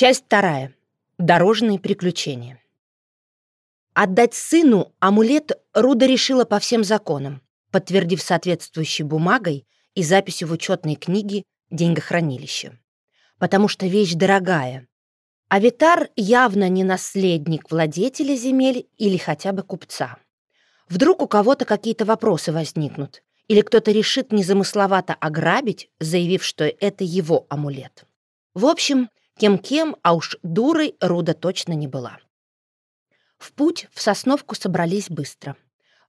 Часть вторая. Дорожные приключения. Отдать сыну амулет Руда решила по всем законам, подтвердив соответствующей бумагой и записью в учетной книге деньгохранилища. Потому что вещь дорогая. А Витар явно не наследник владетеля земель или хотя бы купца. Вдруг у кого-то какие-то вопросы возникнут, или кто-то решит незамысловато ограбить, заявив, что это его амулет. В общем, кем-кем, а уж дурой Руда точно не была. В путь в Сосновку собрались быстро.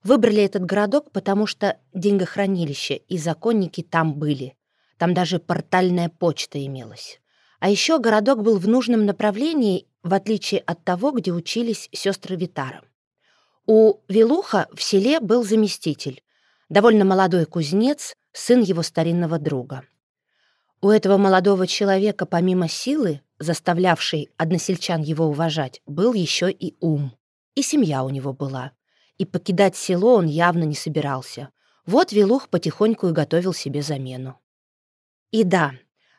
Выбрали этот городок, потому что деньгохранилище и законники там были. Там даже портальная почта имелась. А еще городок был в нужном направлении, в отличие от того, где учились сестры Витара. У Вилуха в селе был заместитель, довольно молодой кузнец, сын его старинного друга. У этого молодого человека, помимо силы, заставлявшей односельчан его уважать, был еще и ум. И семья у него была. И покидать село он явно не собирался. Вот Вилух потихоньку и готовил себе замену. И да,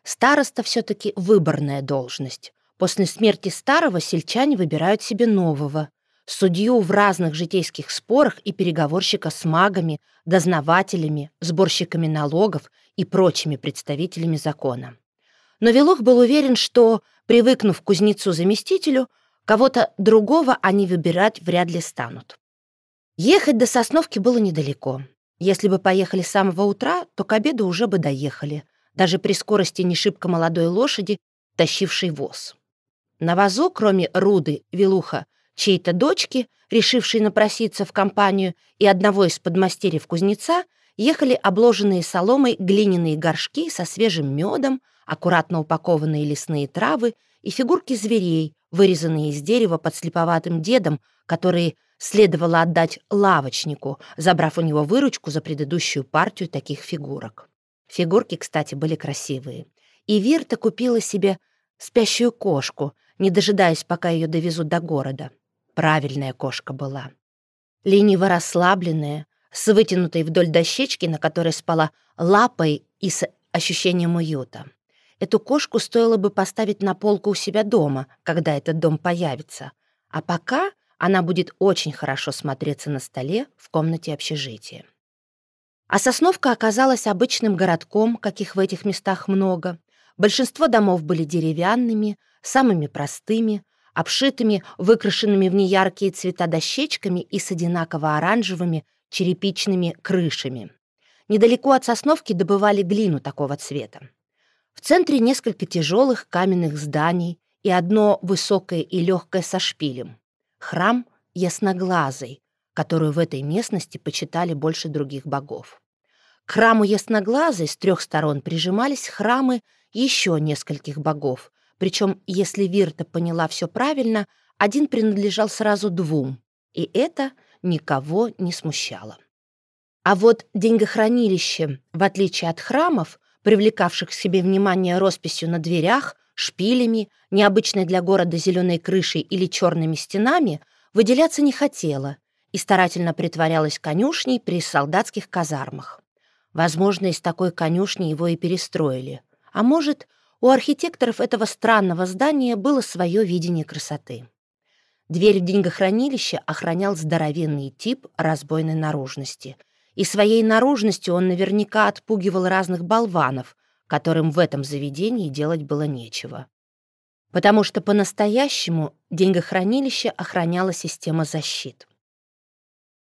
староста все-таки выборная должность. После смерти старого сельчане выбирают себе нового. Судью в разных житейских спорах и переговорщика с магами, дознавателями, сборщиками налогов и прочими представителями закона. Но Велух был уверен, что, привыкнув к кузнецу-заместителю, кого-то другого они выбирать вряд ли станут. Ехать до Сосновки было недалеко. Если бы поехали с самого утра, то к обеду уже бы доехали, даже при скорости не шибко молодой лошади, тащившей воз. На вазу, кроме Руды, Велуха, чьей-то дочки, решившей напроситься в компанию, и одного из подмастерьев кузнеца, ехали обложенные соломой глиняные горшки со свежим медом, аккуратно упакованные лесные травы и фигурки зверей, вырезанные из дерева под слеповатым дедом, которые следовало отдать лавочнику, забрав у него выручку за предыдущую партию таких фигурок. Фигурки, кстати, были красивые. И Вирта купила себе спящую кошку, не дожидаясь, пока ее довезут до города. Правильная кошка была. Лениво расслабленная, с вытянутой вдоль дощечки, на которой спала лапой и с ощущением уюта. Эту кошку стоило бы поставить на полку у себя дома, когда этот дом появится. А пока она будет очень хорошо смотреться на столе в комнате общежития. А Сосновка оказалась обычным городком, каких в этих местах много. Большинство домов были деревянными, самыми простыми, обшитыми, выкрашенными в неяркие цвета дощечками и с одинаково оранжевыми черепичными крышами. Недалеко от Сосновки добывали глину такого цвета. В центре несколько тяжелых каменных зданий и одно высокое и легкое со шпилем. Храм Ясноглазый, которую в этой местности почитали больше других богов. К храму Ясноглазой с трех сторон прижимались храмы еще нескольких богов, причем, если Вирта поняла все правильно, один принадлежал сразу двум, и это никого не смущало. А вот деньгохранилище, в отличие от храмов, привлекавших к себе внимание росписью на дверях, шпилями, необычной для города зеленой крышей или черными стенами, выделяться не хотела и старательно притворялась конюшней при солдатских казармах. Возможно, из такой конюшни его и перестроили. А может, у архитекторов этого странного здания было свое видение красоты. Дверь в деньгохранилище охранял здоровенный тип разбойной наружности — и своей наружностью он наверняка отпугивал разных болванов, которым в этом заведении делать было нечего. Потому что по-настоящему деньгохранилище охраняла система защит.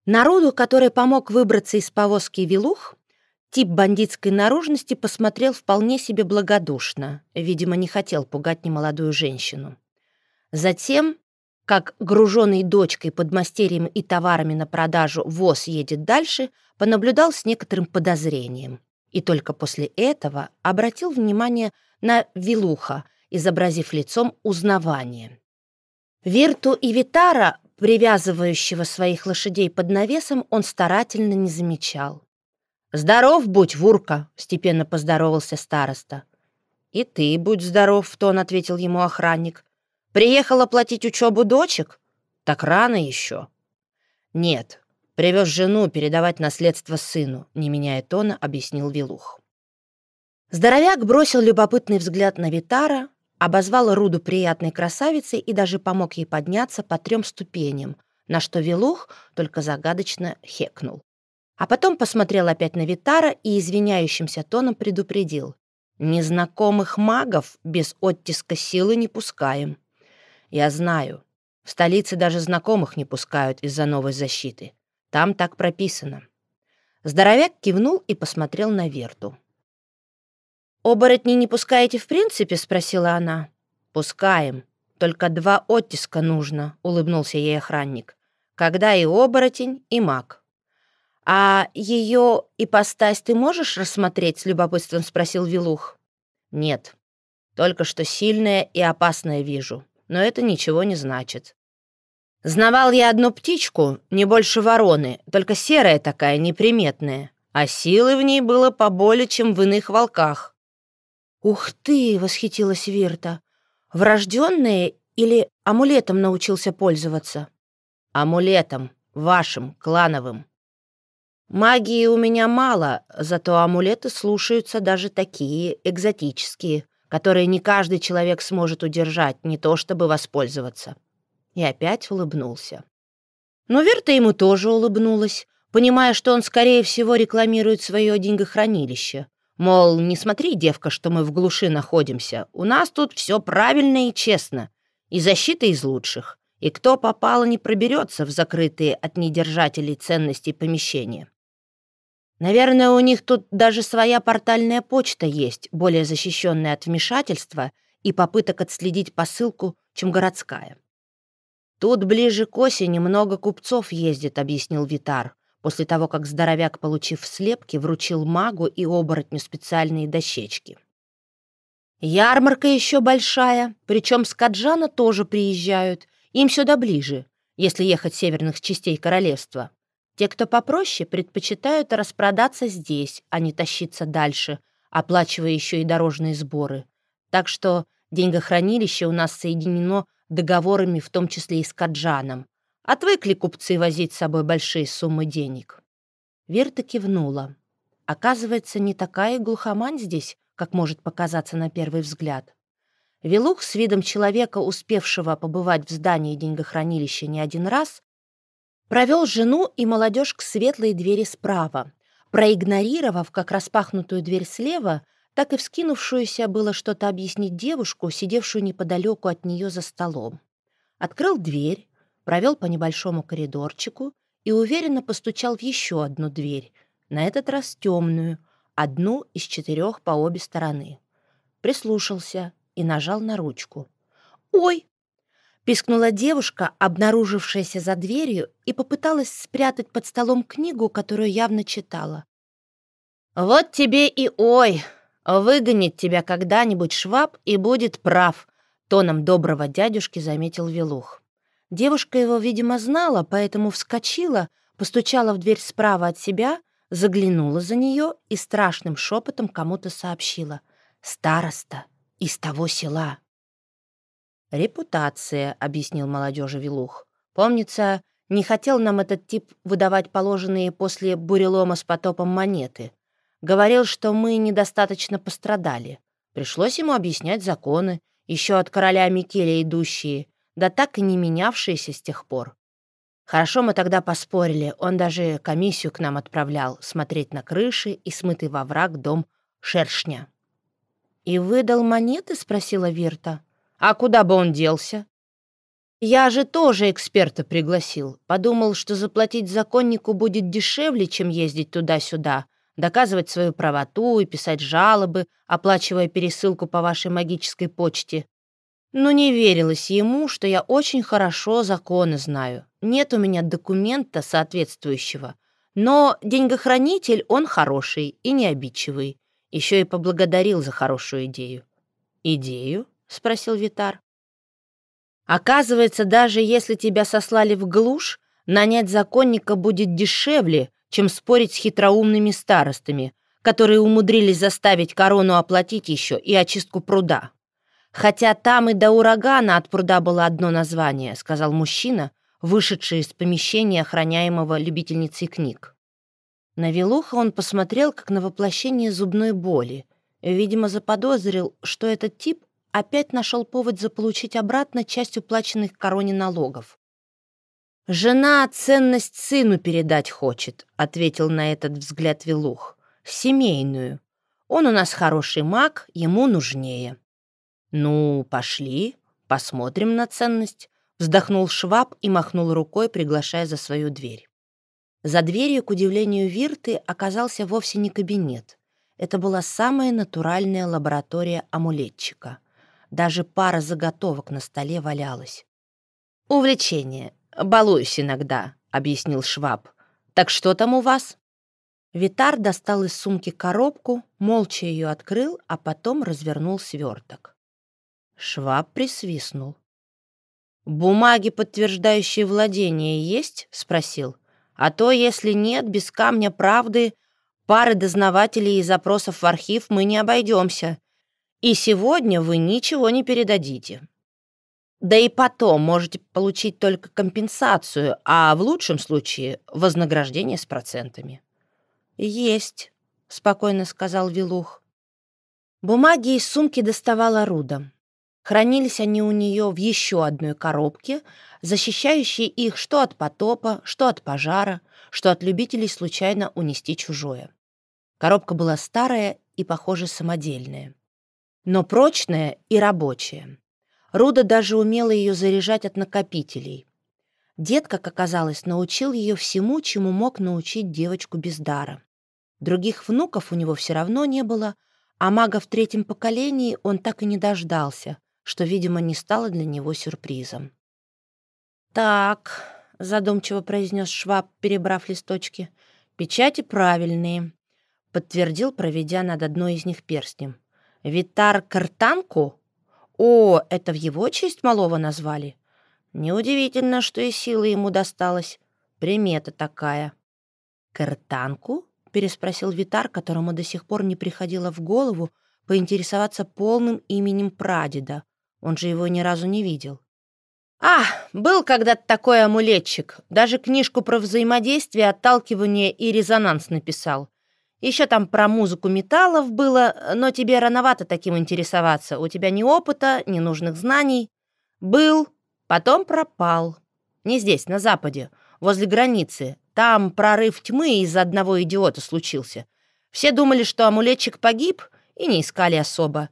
Народу, который помог выбраться из повозки Вилух, тип бандитской наружности посмотрел вполне себе благодушно, видимо, не хотел пугать немолодую женщину. Затем как груженный дочкой, подмастерьем и товарами на продажу ВОЗ едет дальше, понаблюдал с некоторым подозрением. И только после этого обратил внимание на Вилуха, изобразив лицом узнавание. Вирту и Витара, привязывающего своих лошадей под навесом, он старательно не замечал. «Здоров будь, Вурка!» — степенно поздоровался староста. «И ты будь здоров», — в тон ответил ему охранник. Приехал оплатить учебу дочек? Так рано еще. Нет, привез жену передавать наследство сыну, не меняя тона, объяснил Вилух. Здоровяк бросил любопытный взгляд на Витара, обозвал Руду приятной красавицей и даже помог ей подняться по трем ступеням, на что Велух только загадочно хекнул. А потом посмотрел опять на Витара и извиняющимся тоном предупредил. «Незнакомых магов без оттиска силы не пускаем. Я знаю, в столице даже знакомых не пускают из-за новой защиты. Там так прописано». Здоровяк кивнул и посмотрел на Верту. «Оборотни не пускаете в принципе?» — спросила она. «Пускаем. Только два оттиска нужно», — улыбнулся ей охранник. «Когда и оборотень, и маг». «А ее ипостась ты можешь рассмотреть?» — с любопытством спросил Вилух. «Нет. Только что сильное и опасное вижу. Но это ничего не значит. Знавал я одну птичку, не больше вороны, только серая такая, неприметная, а силы в ней было поболее, чем в иных волках». «Ух ты!» — восхитилась Вирта. «Врожденные или амулетом научился пользоваться?» «Амулетом, вашим, клановым. Магии у меня мало, зато амулеты слушаются даже такие экзотические, которые не каждый человек сможет удержать, не то чтобы воспользоваться. И опять улыбнулся. Но Верта ему тоже улыбнулась, понимая, что он, скорее всего, рекламирует свое деньгохранилище. Мол, не смотри, девка, что мы в глуши находимся. У нас тут все правильно и честно. И защита из лучших. И кто попало, не проберется в закрытые от недержателей ценностей помещения. Наверное, у них тут даже своя портальная почта есть, более защищенная от вмешательства и попыток отследить посылку, чем городская. «Тут ближе к осени много купцов ездит», — объяснил Витар, после того, как здоровяк, получив слепки, вручил магу и оборотню специальные дощечки. «Ярмарка еще большая, причем с Каджана тоже приезжают, им сюда ближе, если ехать северных частей королевства. Те, кто попроще, предпочитают распродаться здесь, а не тащиться дальше, оплачивая еще и дорожные сборы. Так что деньгохранилище у нас соединено договорами, в том числе и с Каджаном. Отвыкли купцы возить с собой большие суммы денег. Верта кивнула. Оказывается, не такая глухомань здесь, как может показаться на первый взгляд. Велух с видом человека, успевшего побывать в здании деньгохранилища не один раз, Провел жену и молодежь к светлой двери справа, проигнорировав как распахнутую дверь слева, так и вскинувшуюся было что-то объяснить девушку, сидевшую неподалеку от нее за столом. Открыл дверь, провел по небольшому коридорчику и уверенно постучал в еще одну дверь, на этот раз темную, одну из четырех по обе стороны. Прислушался и нажал на ручку. «Ой!» Пискнула девушка, обнаружившаяся за дверью, и попыталась спрятать под столом книгу, которую явно читала. «Вот тебе и ой! Выгонит тебя когда-нибудь шваб и будет прав», тоном доброго дядюшки заметил Велух. Девушка его, видимо, знала, поэтому вскочила, постучала в дверь справа от себя, заглянула за нее и страшным шепотом кому-то сообщила. «Староста из того села». «Репутация», — объяснил молодежи Вилух. «Помнится, не хотел нам этот тип выдавать положенные после бурелома с потопом монеты. Говорил, что мы недостаточно пострадали. Пришлось ему объяснять законы, еще от короля Микеля идущие, да так и не менявшиеся с тех пор. Хорошо мы тогда поспорили, он даже комиссию к нам отправлял смотреть на крыши и смытый во враг дом шершня. «И выдал монеты?» — спросила Вирта. А куда бы он делся? Я же тоже эксперта пригласил. Подумал, что заплатить законнику будет дешевле, чем ездить туда-сюда, доказывать свою правоту и писать жалобы, оплачивая пересылку по вашей магической почте. Но не верилось ему, что я очень хорошо законы знаю. Нет у меня документа соответствующего. Но деньгохранитель он хороший и не обидчивый. Еще и поблагодарил за хорошую идею. Идею? — спросил Витар. «Оказывается, даже если тебя сослали в глушь, нанять законника будет дешевле, чем спорить с хитроумными старостами, которые умудрились заставить корону оплатить еще и очистку пруда. Хотя там и до урагана от пруда было одно название», — сказал мужчина, вышедший из помещения, охраняемого любительницей книг. На Велуха он посмотрел, как на воплощение зубной боли. Видимо, заподозрил, что этот тип опять нашел повод заполучить обратно часть уплаченных короне налогов. «Жена ценность сыну передать хочет», — ответил на этот взгляд Вилух. «Семейную. Он у нас хороший маг, ему нужнее». «Ну, пошли, посмотрим на ценность», — вздохнул Шваб и махнул рукой, приглашая за свою дверь. За дверью, к удивлению Вирты, оказался вовсе не кабинет. Это была самая натуральная лаборатория амулетчика. Даже пара заготовок на столе валялась. «Увлечение. Балуюсь иногда», — объяснил Шваб. «Так что там у вас?» Витар достал из сумки коробку, молча ее открыл, а потом развернул сверток. Шваб присвистнул. «Бумаги, подтверждающие владение, есть?» — спросил. «А то, если нет, без камня правды, пары дознавателей и запросов в архив мы не обойдемся. И сегодня вы ничего не передадите. Да и потом можете получить только компенсацию, а в лучшем случае вознаграждение с процентами». «Есть», — спокойно сказал Вилух. Бумаги из сумки доставала Руда. Хранились они у нее в еще одной коробке, защищающей их что от потопа, что от пожара, что от любителей случайно унести чужое. Коробка была старая и, похоже, самодельная. Но прочная и рабочая. Руда даже умела ее заряжать от накопителей. Дед, как оказалось, научил ее всему, чему мог научить девочку без дара. Других внуков у него все равно не было, а мага в третьем поколении он так и не дождался, что, видимо, не стало для него сюрпризом. «Так», — задумчиво произнес Шваб, перебрав листочки, — «печати правильные», — подтвердил, проведя над одной из них перстнем. «Витар Картанку? О, это в его честь малого назвали? Неудивительно, что и силы ему досталось. Примета такая». «Картанку?» — переспросил Витар, которому до сих пор не приходило в голову поинтересоваться полным именем прадеда. Он же его ни разу не видел. «А, был когда-то такой амулетчик. Даже книжку про взаимодействие, отталкивание и резонанс написал. Еще там про музыку металлов было, но тебе рановато таким интересоваться. У тебя ни опыта, ни нужных знаний. Был, потом пропал. Не здесь, на Западе, возле границы. Там прорыв тьмы из-за одного идиота случился. Все думали, что амулетчик погиб, и не искали особо.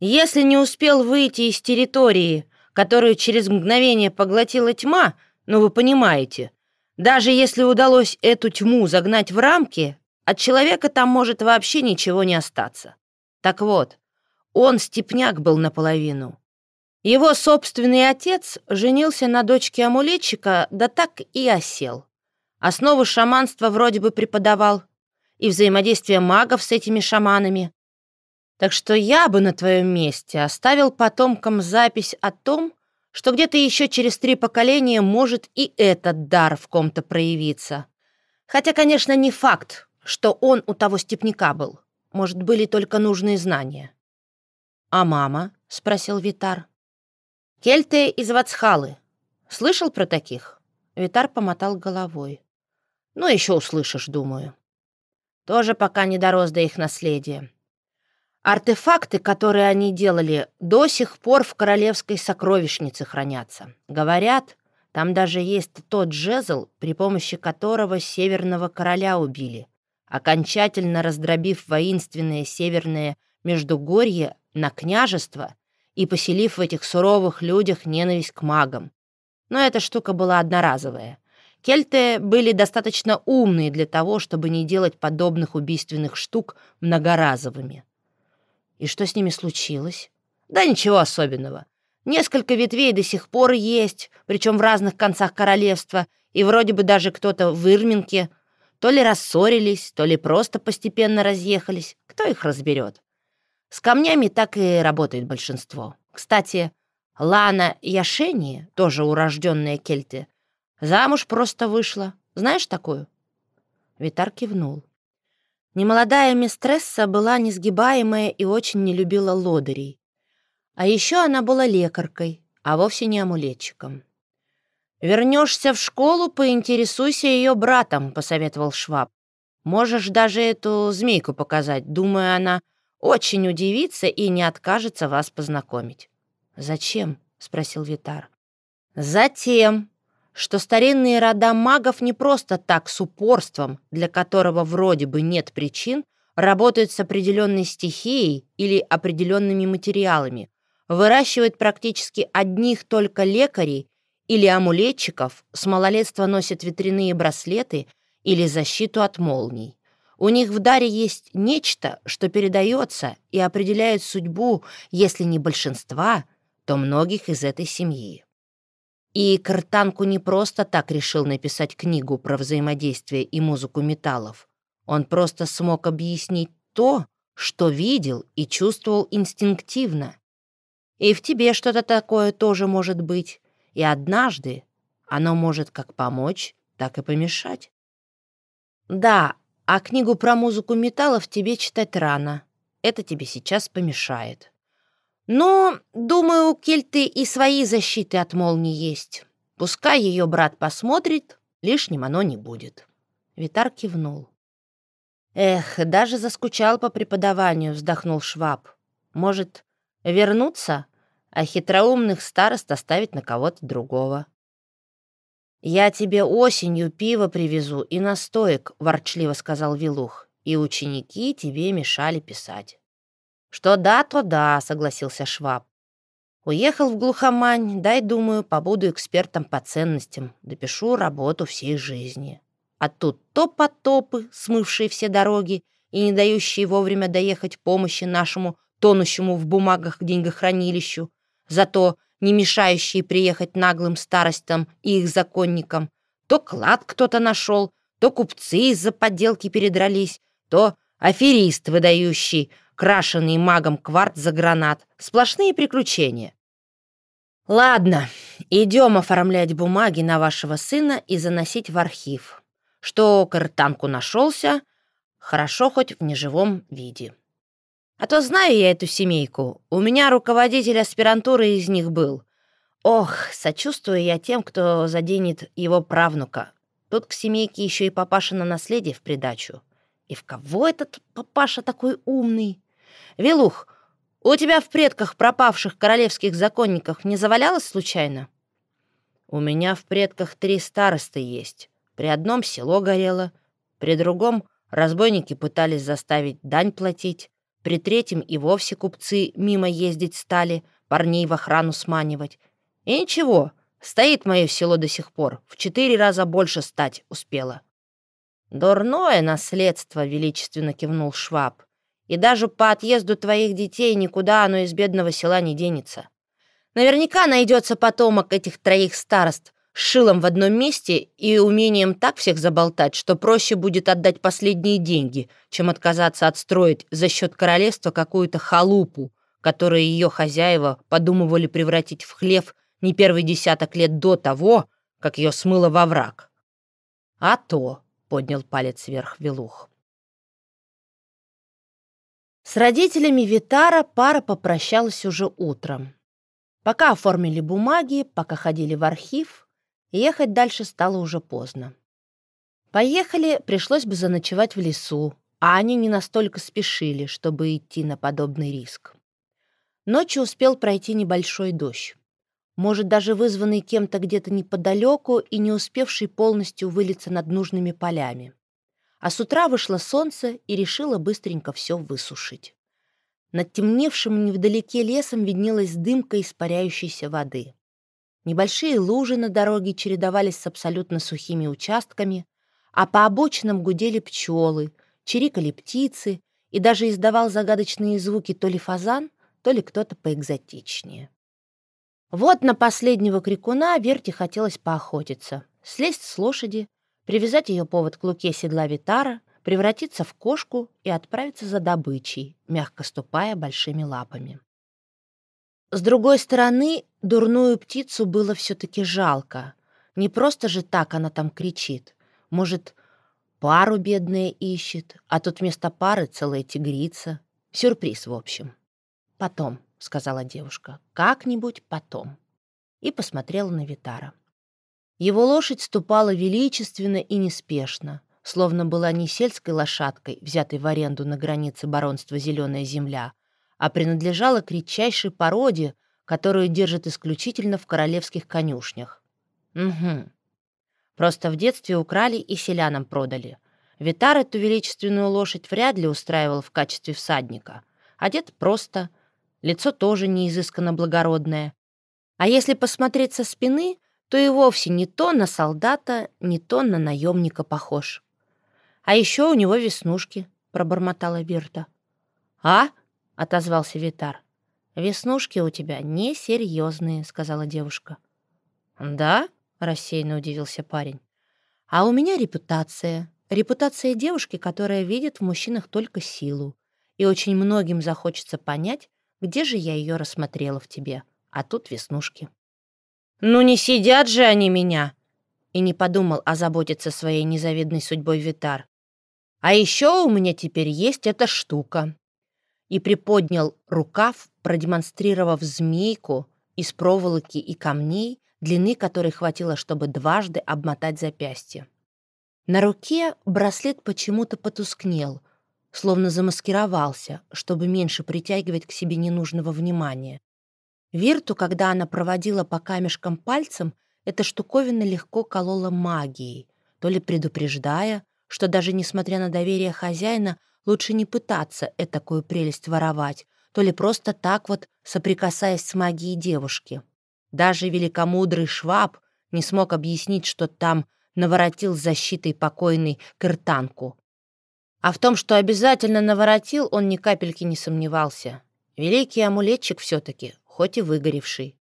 Если не успел выйти из территории, которую через мгновение поглотила тьма, ну вы понимаете, даже если удалось эту тьму загнать в рамки, от человека там может вообще ничего не остаться. Так вот, он степняк был наполовину. Его собственный отец женился на дочке амулетчика, да так и осел. Основы шаманства вроде бы преподавал, и взаимодействие магов с этими шаманами. Так что я бы на твоем месте оставил потомкам запись о том, что где-то еще через три поколения может и этот дар в ком-то проявиться. Хотя, конечно, не факт, что он у того степняка был. Может, были только нужные знания. «А мама?» — спросил Витар. «Кельты из Вацхалы. Слышал про таких?» Витар помотал головой. «Ну, еще услышишь, думаю. Тоже пока не дорос до их наследия. Артефакты, которые они делали, до сих пор в королевской сокровищнице хранятся. Говорят, там даже есть тот жезл, при помощи которого северного короля убили окончательно раздробив воинственное северное Междугорье на княжество и поселив в этих суровых людях ненависть к магам. Но эта штука была одноразовая. Кельты были достаточно умные для того, чтобы не делать подобных убийственных штук многоразовыми. И что с ними случилось? Да ничего особенного. Несколько ветвей до сих пор есть, причем в разных концах королевства, и вроде бы даже кто-то в Ирминке то ли рассорились, то ли просто постепенно разъехались. Кто их разберет? С камнями так и работает большинство. Кстати, Лана Яшени, тоже урожденная кельты, замуж просто вышла. Знаешь такую?» Витар кивнул. Немолодая мистресса была несгибаемая и очень не любила лодырей. А еще она была лекаркой, а вовсе не амулетчиком. «Вернешься в школу, поинтересуйся ее братом», — посоветовал Шваб. «Можешь даже эту змейку показать. Думаю, она очень удивится и не откажется вас познакомить». «Зачем?» — спросил Витар. «Затем, что старинные рода магов не просто так с упорством, для которого вроде бы нет причин, работают с определенной стихией или определенными материалами, выращивают практически одних только лекарей или амулетчиков, с малолетства носят ветряные браслеты или защиту от молний. У них в даре есть нечто, что передается и определяет судьбу, если не большинства, то многих из этой семьи. И Картанку не просто так решил написать книгу про взаимодействие и музыку металлов. Он просто смог объяснить то, что видел и чувствовал инстинктивно. И в тебе что-то такое тоже может быть. И однажды оно может как помочь, так и помешать. Да, а книгу про музыку металлов тебе читать рано. Это тебе сейчас помешает. Но, думаю, у Кельты и свои защиты от молнии есть. Пускай ее брат посмотрит, лишним оно не будет. Витар кивнул. Эх, даже заскучал по преподаванию, вздохнул Шваб. Может, вернуться, а хитроумных старост оставить на кого-то другого. «Я тебе осенью пиво привезу и настоек», — ворчливо сказал Вилух, «и ученики тебе мешали писать». «Что да, то да», — согласился Шваб. «Уехал в глухомань, дай, думаю, побуду экспертом по ценностям, допишу работу всей жизни». А тут то потопы, смывшие все дороги и не дающие вовремя доехать помощи нашему тонущему в бумагах деньгохранилищу, зато не мешающие приехать наглым старостям и их законникам, то клад кто-то нашел, то купцы из-за подделки передрались, то аферист, выдающий крашеный магом кварт за гранат. Сплошные приключения. Ладно, идем оформлять бумаги на вашего сына и заносить в архив. Что картанку нашелся, хорошо хоть в неживом виде. А то знаю я эту семейку. У меня руководитель аспирантуры из них был. Ох, сочувствую я тем, кто заденет его правнука. Тут к семейке еще и папаша на наследие в придачу. И в кого этот папаша такой умный? Вилух, у тебя в предках пропавших королевских законников не завалялось случайно? У меня в предках три старосты есть. При одном село горело, при другом разбойники пытались заставить дань платить, при третьем и вовсе купцы мимо ездить стали, парней в охрану сманивать. И ничего, стоит мое село до сих пор, в четыре раза больше стать успела. «Дурное наследство», — величественно кивнул Шваб. «И даже по отъезду твоих детей никуда оно из бедного села не денется. Наверняка найдется потомок этих троих старост, шилом в одном месте и умением так всех заболтать, что проще будет отдать последние деньги, чем отказаться отстроить за счет королевства какую-то халупу, которую ее хозяева подумывали превратить в хлев не первый десяток лет до того, как ее смыло во враг. «А то», — поднял палец вверх Велух. С родителями Витара пара попрощалась уже утром. Пока оформили бумаги, пока ходили в архив, Ехать дальше стало уже поздно. Поехали, пришлось бы заночевать в лесу, а они не настолько спешили, чтобы идти на подобный риск. Ночью успел пройти небольшой дождь. Может, даже вызванный кем-то где-то неподалеку и не успевший полностью вылиться над нужными полями. А с утра вышло солнце и решило быстренько все высушить. Над темневшим невдалеке лесом виднелась дымка испаряющейся воды. Небольшие лужи на дороге чередовались с абсолютно сухими участками, а по обочинам гудели пчелы, чирикали птицы и даже издавал загадочные звуки то ли фазан, то ли кто-то поэкзотичнее. Вот на последнего крикуна Верте хотелось поохотиться, слезть с лошади, привязать ее повод к луке седла Витара, превратиться в кошку и отправиться за добычей, мягко ступая большими лапами. С другой стороны, дурную птицу было все-таки жалко. Не просто же так она там кричит. Может, пару бедная ищет, а тут вместо пары целая тигрица. Сюрприз, в общем. «Потом», — сказала девушка, — «как-нибудь потом». И посмотрела на Витара. Его лошадь ступала величественно и неспешно, словно была не сельской лошадкой, взятой в аренду на границе баронства «Зеленая земля», а принадлежала к редчайшей породе, которую держат исключительно в королевских конюшнях. Угу. Просто в детстве украли и селянам продали. Витар эту величественную лошадь вряд ли устраивал в качестве всадника. Одет просто, лицо тоже не изысканно благородное. А если посмотреть со спины, то и вовсе не то на солдата, не то на наемника похож. А еще у него веснушки, пробормотала Вирта. А? Отозвался Витар. «Веснушки у тебя несерьезные», — сказала девушка. «Да?» — рассеянно удивился парень. «А у меня репутация. Репутация девушки, которая видит в мужчинах только силу. И очень многим захочется понять, где же я ее рассмотрела в тебе. А тут веснушки». «Ну не сидят же они меня!» И не подумал озаботиться своей незавидной судьбой Витар. «А еще у меня теперь есть эта штука и приподнял рукав, продемонстрировав змейку из проволоки и камней, длины которой хватило, чтобы дважды обмотать запястье. На руке браслет почему-то потускнел, словно замаскировался, чтобы меньше притягивать к себе ненужного внимания. Вирту, когда она проводила по камешкам пальцем, эта штуковина легко колола магией, то ли предупреждая, что даже несмотря на доверие хозяина, Лучше не пытаться этакую прелесть воровать, то ли просто так вот соприкасаясь с магией девушки. Даже великомудрый Шваб не смог объяснить, что там наворотил защитой покойный Кыртанку. А в том, что обязательно наворотил, он ни капельки не сомневался. Великий амулетчик все-таки, хоть и выгоревший.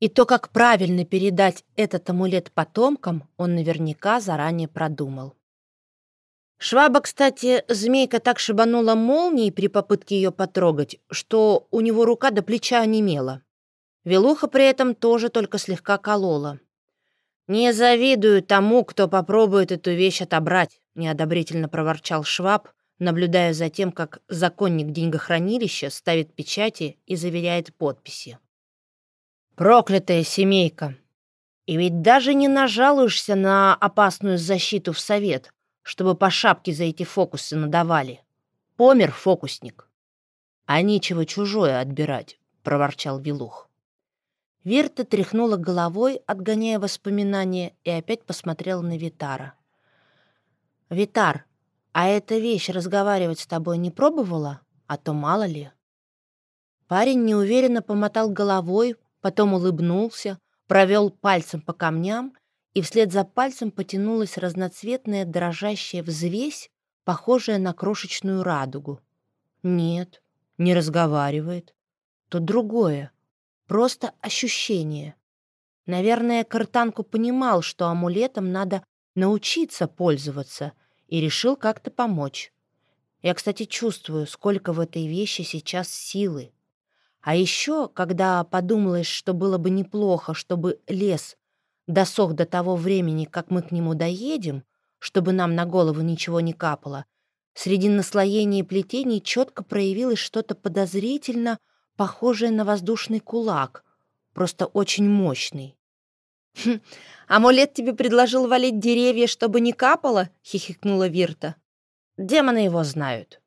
И то, как правильно передать этот амулет потомкам, он наверняка заранее продумал. Шваба, кстати, змейка так шибанула молнией при попытке ее потрогать, что у него рука до плеча онемела. Велуха при этом тоже только слегка колола. «Не завидую тому, кто попробует эту вещь отобрать», — неодобрительно проворчал Шваб, наблюдая за тем, как законник деньгохранилища ставит печати и заверяет подписи. «Проклятая семейка! И ведь даже не нажалуешься на опасную защиту в совет, чтобы по шапке за эти фокусы надавали. Помер фокусник. А нечего чужое отбирать, проворчал Вилух. Вирта тряхнула головой, отгоняя воспоминания, и опять посмотрела на Витара. «Витар, а эта вещь разговаривать с тобой не пробовала? А то мало ли». Парень неуверенно помотал головой, потом улыбнулся, провел пальцем по камням и вслед за пальцем потянулась разноцветная дрожащая взвесь, похожая на крошечную радугу. Нет, не разговаривает. То другое, просто ощущение. Наверное, Картанку понимал, что амулетом надо научиться пользоваться, и решил как-то помочь. Я, кстати, чувствую, сколько в этой вещи сейчас силы. А еще, когда подумалось, что было бы неплохо, чтобы лес досох до того времени, как мы к нему доедем, чтобы нам на голову ничего не капало, среди наслоений и плетений четко проявилось что-то подозрительно похожее на воздушный кулак, просто очень мощный. «Хм, «Амулет тебе предложил валить деревья, чтобы не капало?» — хихикнула Вирта. «Демоны его знают.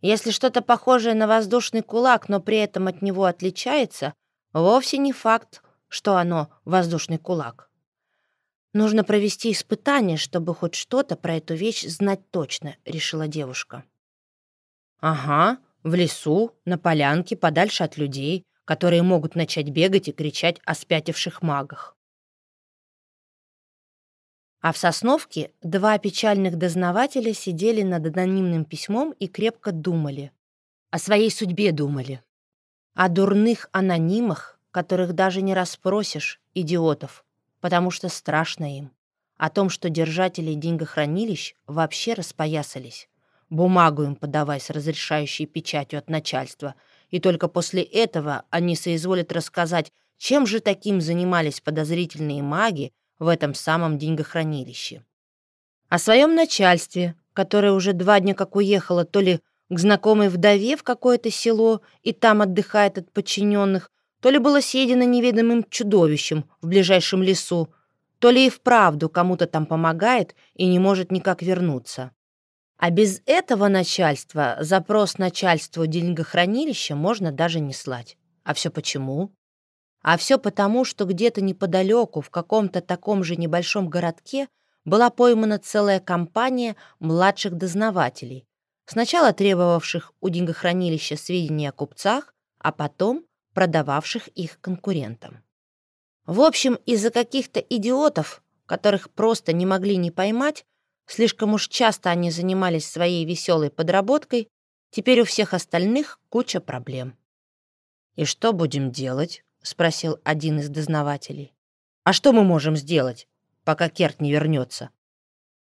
Если что-то похожее на воздушный кулак, но при этом от него отличается, вовсе не факт, что оно воздушный кулак. Нужно провести испытание, чтобы хоть что-то про эту вещь знать точно, решила девушка. Ага, в лесу, на полянке, подальше от людей, которые могут начать бегать и кричать о спятивших магах. А в Сосновке два печальных дознавателя сидели над анонимным письмом и крепко думали. О своей судьбе думали. О дурных анонимах, которых даже не расспросишь, идиотов, потому что страшно им. О том, что держатели деньгохранилищ вообще распоясались. Бумагу им подавай с разрешающей печатью от начальства. И только после этого они соизволят рассказать, чем же таким занимались подозрительные маги в этом самом деньгохранилище. О своем начальстве, которое уже два дня как уехало то ли к знакомой вдове в какое-то село и там отдыхает от подчиненных, то ли было съедено неведомым чудовищем в ближайшем лесу, то ли и вправду кому-то там помогает и не может никак вернуться. А без этого начальства запрос начальству деньгохранилища можно даже не слать. А все почему? А все потому, что где-то неподалеку, в каком-то таком же небольшом городке, была поймана целая компания младших дознавателей, сначала требовавших у деньгохранилища сведения о купцах, а потом продававших их конкурентам. В общем, из-за каких-то идиотов, которых просто не могли не поймать, слишком уж часто они занимались своей веселой подработкой, теперь у всех остальных куча проблем. «И что будем делать?» — спросил один из дознавателей. «А что мы можем сделать, пока Керт не вернется?»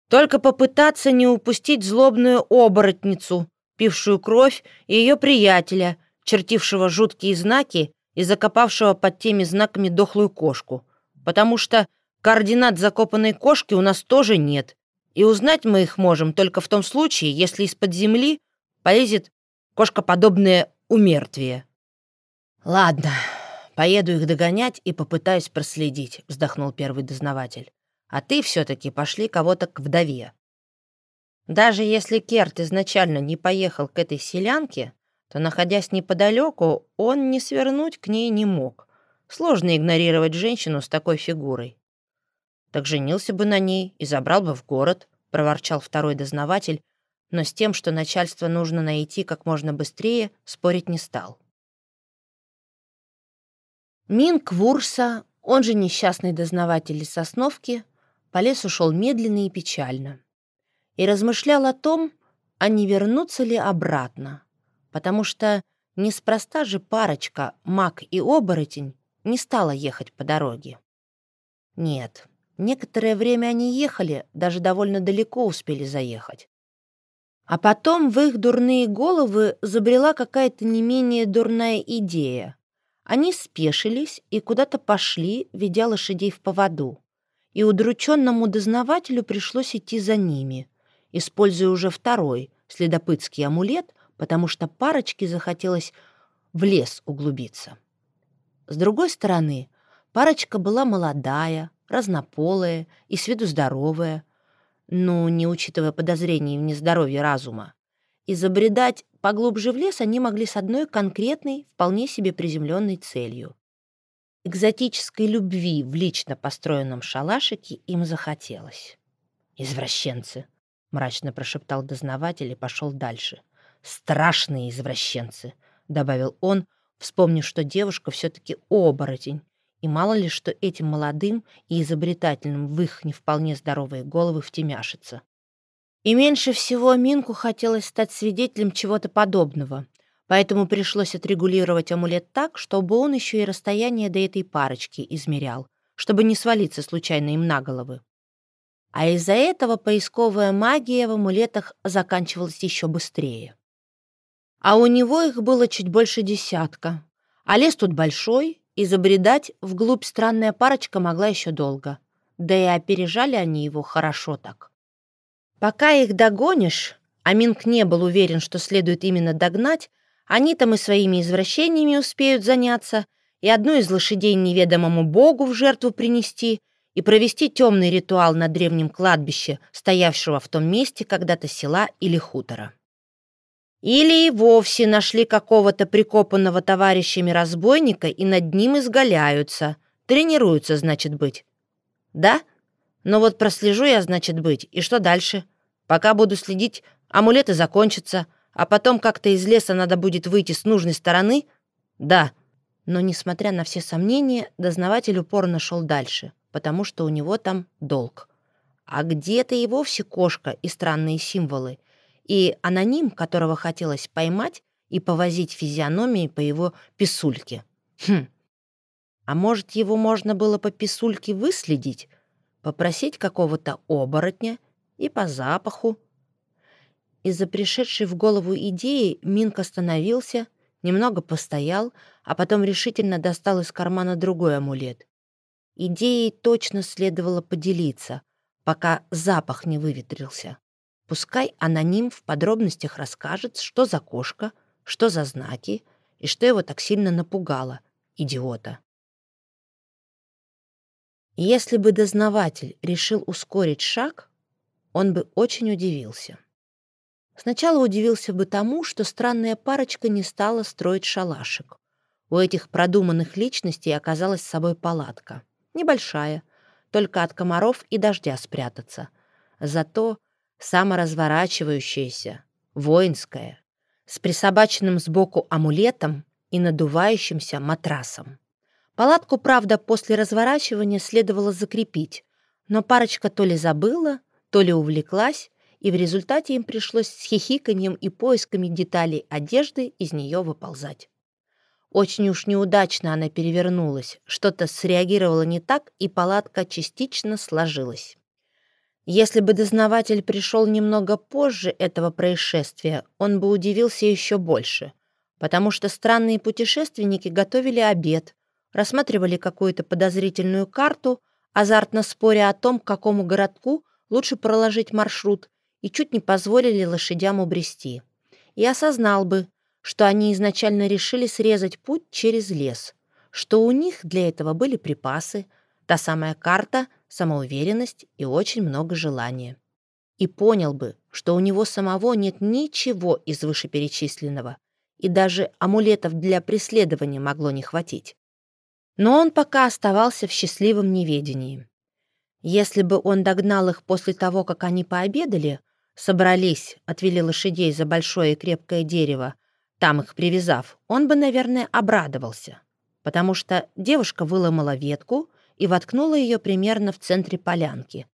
«Только попытаться не упустить злобную оборотницу, пившую кровь, и ее приятеля, чертившего жуткие знаки и закопавшего под теми знаками дохлую кошку, потому что координат закопанной кошки у нас тоже нет, и узнать мы их можем только в том случае, если из-под земли полезет кошкоподобное умертвие. «Ладно, поеду их догонять и попытаюсь проследить», — вздохнул первый дознаватель. «А ты все-таки пошли кого-то к вдове». Даже если Керт изначально не поехал к этой селянке, то, находясь неподалеку, он не свернуть к ней не мог. Сложно игнорировать женщину с такой фигурой. «Так женился бы на ней и забрал бы в город», — проворчал второй дознаватель, но с тем, что начальство нужно найти как можно быстрее, спорить не стал. Минк Вурса, он же несчастный дознаватель из Сосновки, по лесу шел медленно и печально. И размышлял о том, а не вернуться ли обратно потому что неспроста же парочка, маг и оборотень, не стала ехать по дороге. Нет, некоторое время они ехали, даже довольно далеко успели заехать. А потом в их дурные головы забрела какая-то не менее дурная идея. Они спешились и куда-то пошли, ведя лошадей в поводу. И удрученному дознавателю пришлось идти за ними, используя уже второй следопытский амулет, потому что парочке захотелось в лес углубиться. С другой стороны, парочка была молодая, разнополая и с виду здоровая, ну, не учитывая подозрений в нездоровье разума. И поглубже в лес они могли с одной конкретной, вполне себе приземленной целью. Экзотической любви в лично построенном шалашике им захотелось. «Извращенцы!» — мрачно прошептал дознаватель и пошел дальше. «Страшные извращенцы», — добавил он, вспомнив, что девушка все-таки оборотень, и мало ли что этим молодым и изобретательным в их не вполне здоровые головы втемяшится. И меньше всего Минку хотелось стать свидетелем чего-то подобного, поэтому пришлось отрегулировать амулет так, чтобы он еще и расстояние до этой парочки измерял, чтобы не свалиться случайно им на головы. А из-за этого поисковая магия в амулетах заканчивалась еще быстрее. А у него их было чуть больше десятка. А лес тут большой, и забредать вглубь странная парочка могла еще долго. Да и опережали они его хорошо так. Пока их догонишь, а Минк не был уверен, что следует именно догнать, они там и своими извращениями успеют заняться, и одну из лошадей неведомому богу в жертву принести, и провести темный ритуал на древнем кладбище, стоявшего в том месте когда-то села или хутора. Или и вовсе нашли какого-то прикопанного товарищами разбойника и над ним изгаляются. Тренируются, значит, быть. Да? Но вот прослежу я, значит, быть. И что дальше? Пока буду следить, амулеты закончатся, а потом как-то из леса надо будет выйти с нужной стороны? Да. Но, несмотря на все сомнения, дознаватель упорно шел дальше, потому что у него там долг. А где-то и вовсе кошка и странные символы — и аноним, которого хотелось поймать и повозить физиономии по его писульке. Хм. А может, его можно было по писульке выследить, попросить какого-то оборотня и по запаху? Из-за пришедшей в голову идеи Минк остановился, немного постоял, а потом решительно достал из кармана другой амулет. Идеей точно следовало поделиться, пока запах не выветрился. Пускай аноним в подробностях расскажет, что за кошка, что за знаки и что его так сильно напугало, идиота. Если бы дознаватель решил ускорить шаг, он бы очень удивился. Сначала удивился бы тому, что странная парочка не стала строить шалашик. У этих продуманных личностей оказалась с собой палатка. Небольшая, только от комаров и дождя спрятаться. Зато саморазворачивающаяся, воинская, с присобаченным сбоку амулетом и надувающимся матрасом. Палатку, правда, после разворачивания следовало закрепить, но парочка то ли забыла, то ли увлеклась, и в результате им пришлось с хихиканьем и поисками деталей одежды из нее выползать. Очень уж неудачно она перевернулась, что-то среагировало не так, и палатка частично сложилась. Если бы дознаватель пришел немного позже этого происшествия, он бы удивился еще больше, потому что странные путешественники готовили обед, рассматривали какую-то подозрительную карту, азартно споря о том, к какому городку лучше проложить маршрут, и чуть не позволили лошадям убрести. И осознал бы, что они изначально решили срезать путь через лес, что у них для этого были припасы, та самая карта, самоуверенность и очень много желания. И понял бы, что у него самого нет ничего из вышеперечисленного, и даже амулетов для преследования могло не хватить. Но он пока оставался в счастливом неведении. Если бы он догнал их после того, как они пообедали, собрались, отвели лошадей за большое и крепкое дерево, там их привязав, он бы, наверное, обрадовался, потому что девушка выломала ветку и воткнула ее примерно в центре полянки.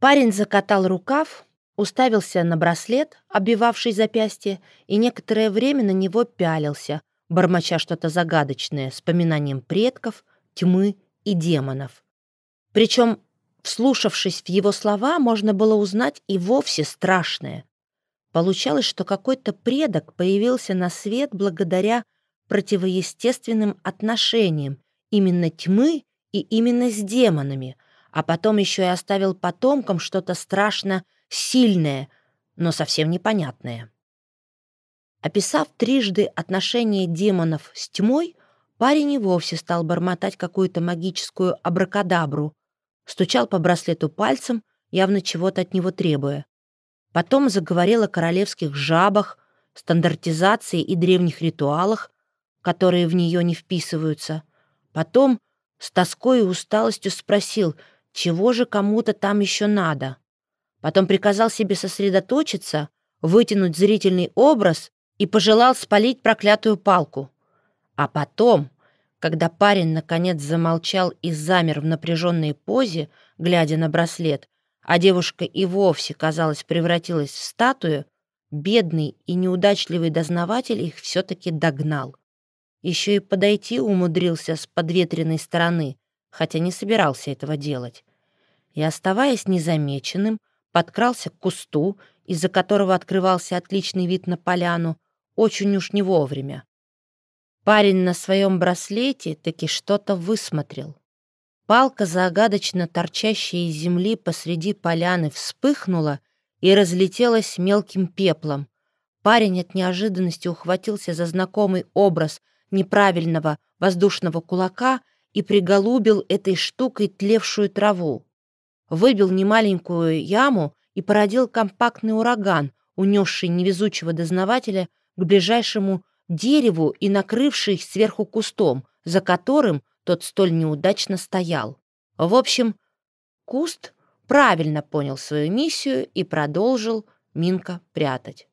Парень закатал рукав, уставился на браслет, обвивавший запястье, и некоторое время на него пялился — бормоча что-то загадочное с поминанием предков, тьмы и демонов. Причем, вслушавшись в его слова, можно было узнать и вовсе страшное. Получалось, что какой-то предок появился на свет благодаря противоестественным отношениям именно тьмы и именно с демонами, а потом еще и оставил потомкам что-то страшно сильное, но совсем непонятное. Описав трижды отношения демонов с тьмой, парень и вовсе стал бормотать какую-то магическую абракадабру, стучал по браслету пальцем, явно чего-то от него требуя. Потом заговорил о королевских жабах, стандартизации и древних ритуалах, которые в нее не вписываются. Потом с тоской и усталостью спросил, чего же кому-то там еще надо. Потом приказал себе сосредоточиться, вытянуть зрительный образ и пожелал спалить проклятую палку. А потом, когда парень наконец замолчал и замер в напряженной позе, глядя на браслет, а девушка и вовсе, казалось, превратилась в статую, бедный и неудачливый дознаватель их все-таки догнал. Еще и подойти умудрился с подветренной стороны, хотя не собирался этого делать. И, оставаясь незамеченным, подкрался к кусту, из-за которого открывался отличный вид на поляну, очень уж не вовремя. Парень на своем браслете таки что-то высмотрел. Палка, загадочно торчащая из земли посреди поляны, вспыхнула и разлетелась мелким пеплом. Парень от неожиданности ухватился за знакомый образ неправильного воздушного кулака и приголубил этой штукой тлевшую траву. Выбил немаленькую яму и породил компактный ураган, унесший невезучего дознавателя к ближайшему дереву и накрывший сверху кустом, за которым тот столь неудачно стоял. В общем, куст правильно понял свою миссию и продолжил Минка прятать.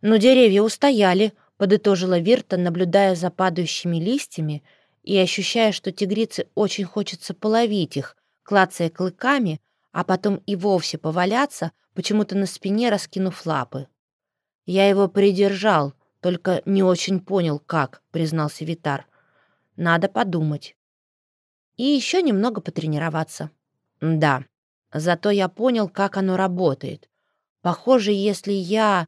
«Но деревья устояли», — подытожила Вирта, наблюдая за падающими листьями и ощущая, что тигрице очень хочется половить их, клацая клыками, а потом и вовсе поваляться, почему-то на спине раскинув лапы. «Я его придержал, только не очень понял, как», — признался Витар. «Надо подумать». И еще немного потренироваться. Да, зато я понял, как оно работает. Похоже, если я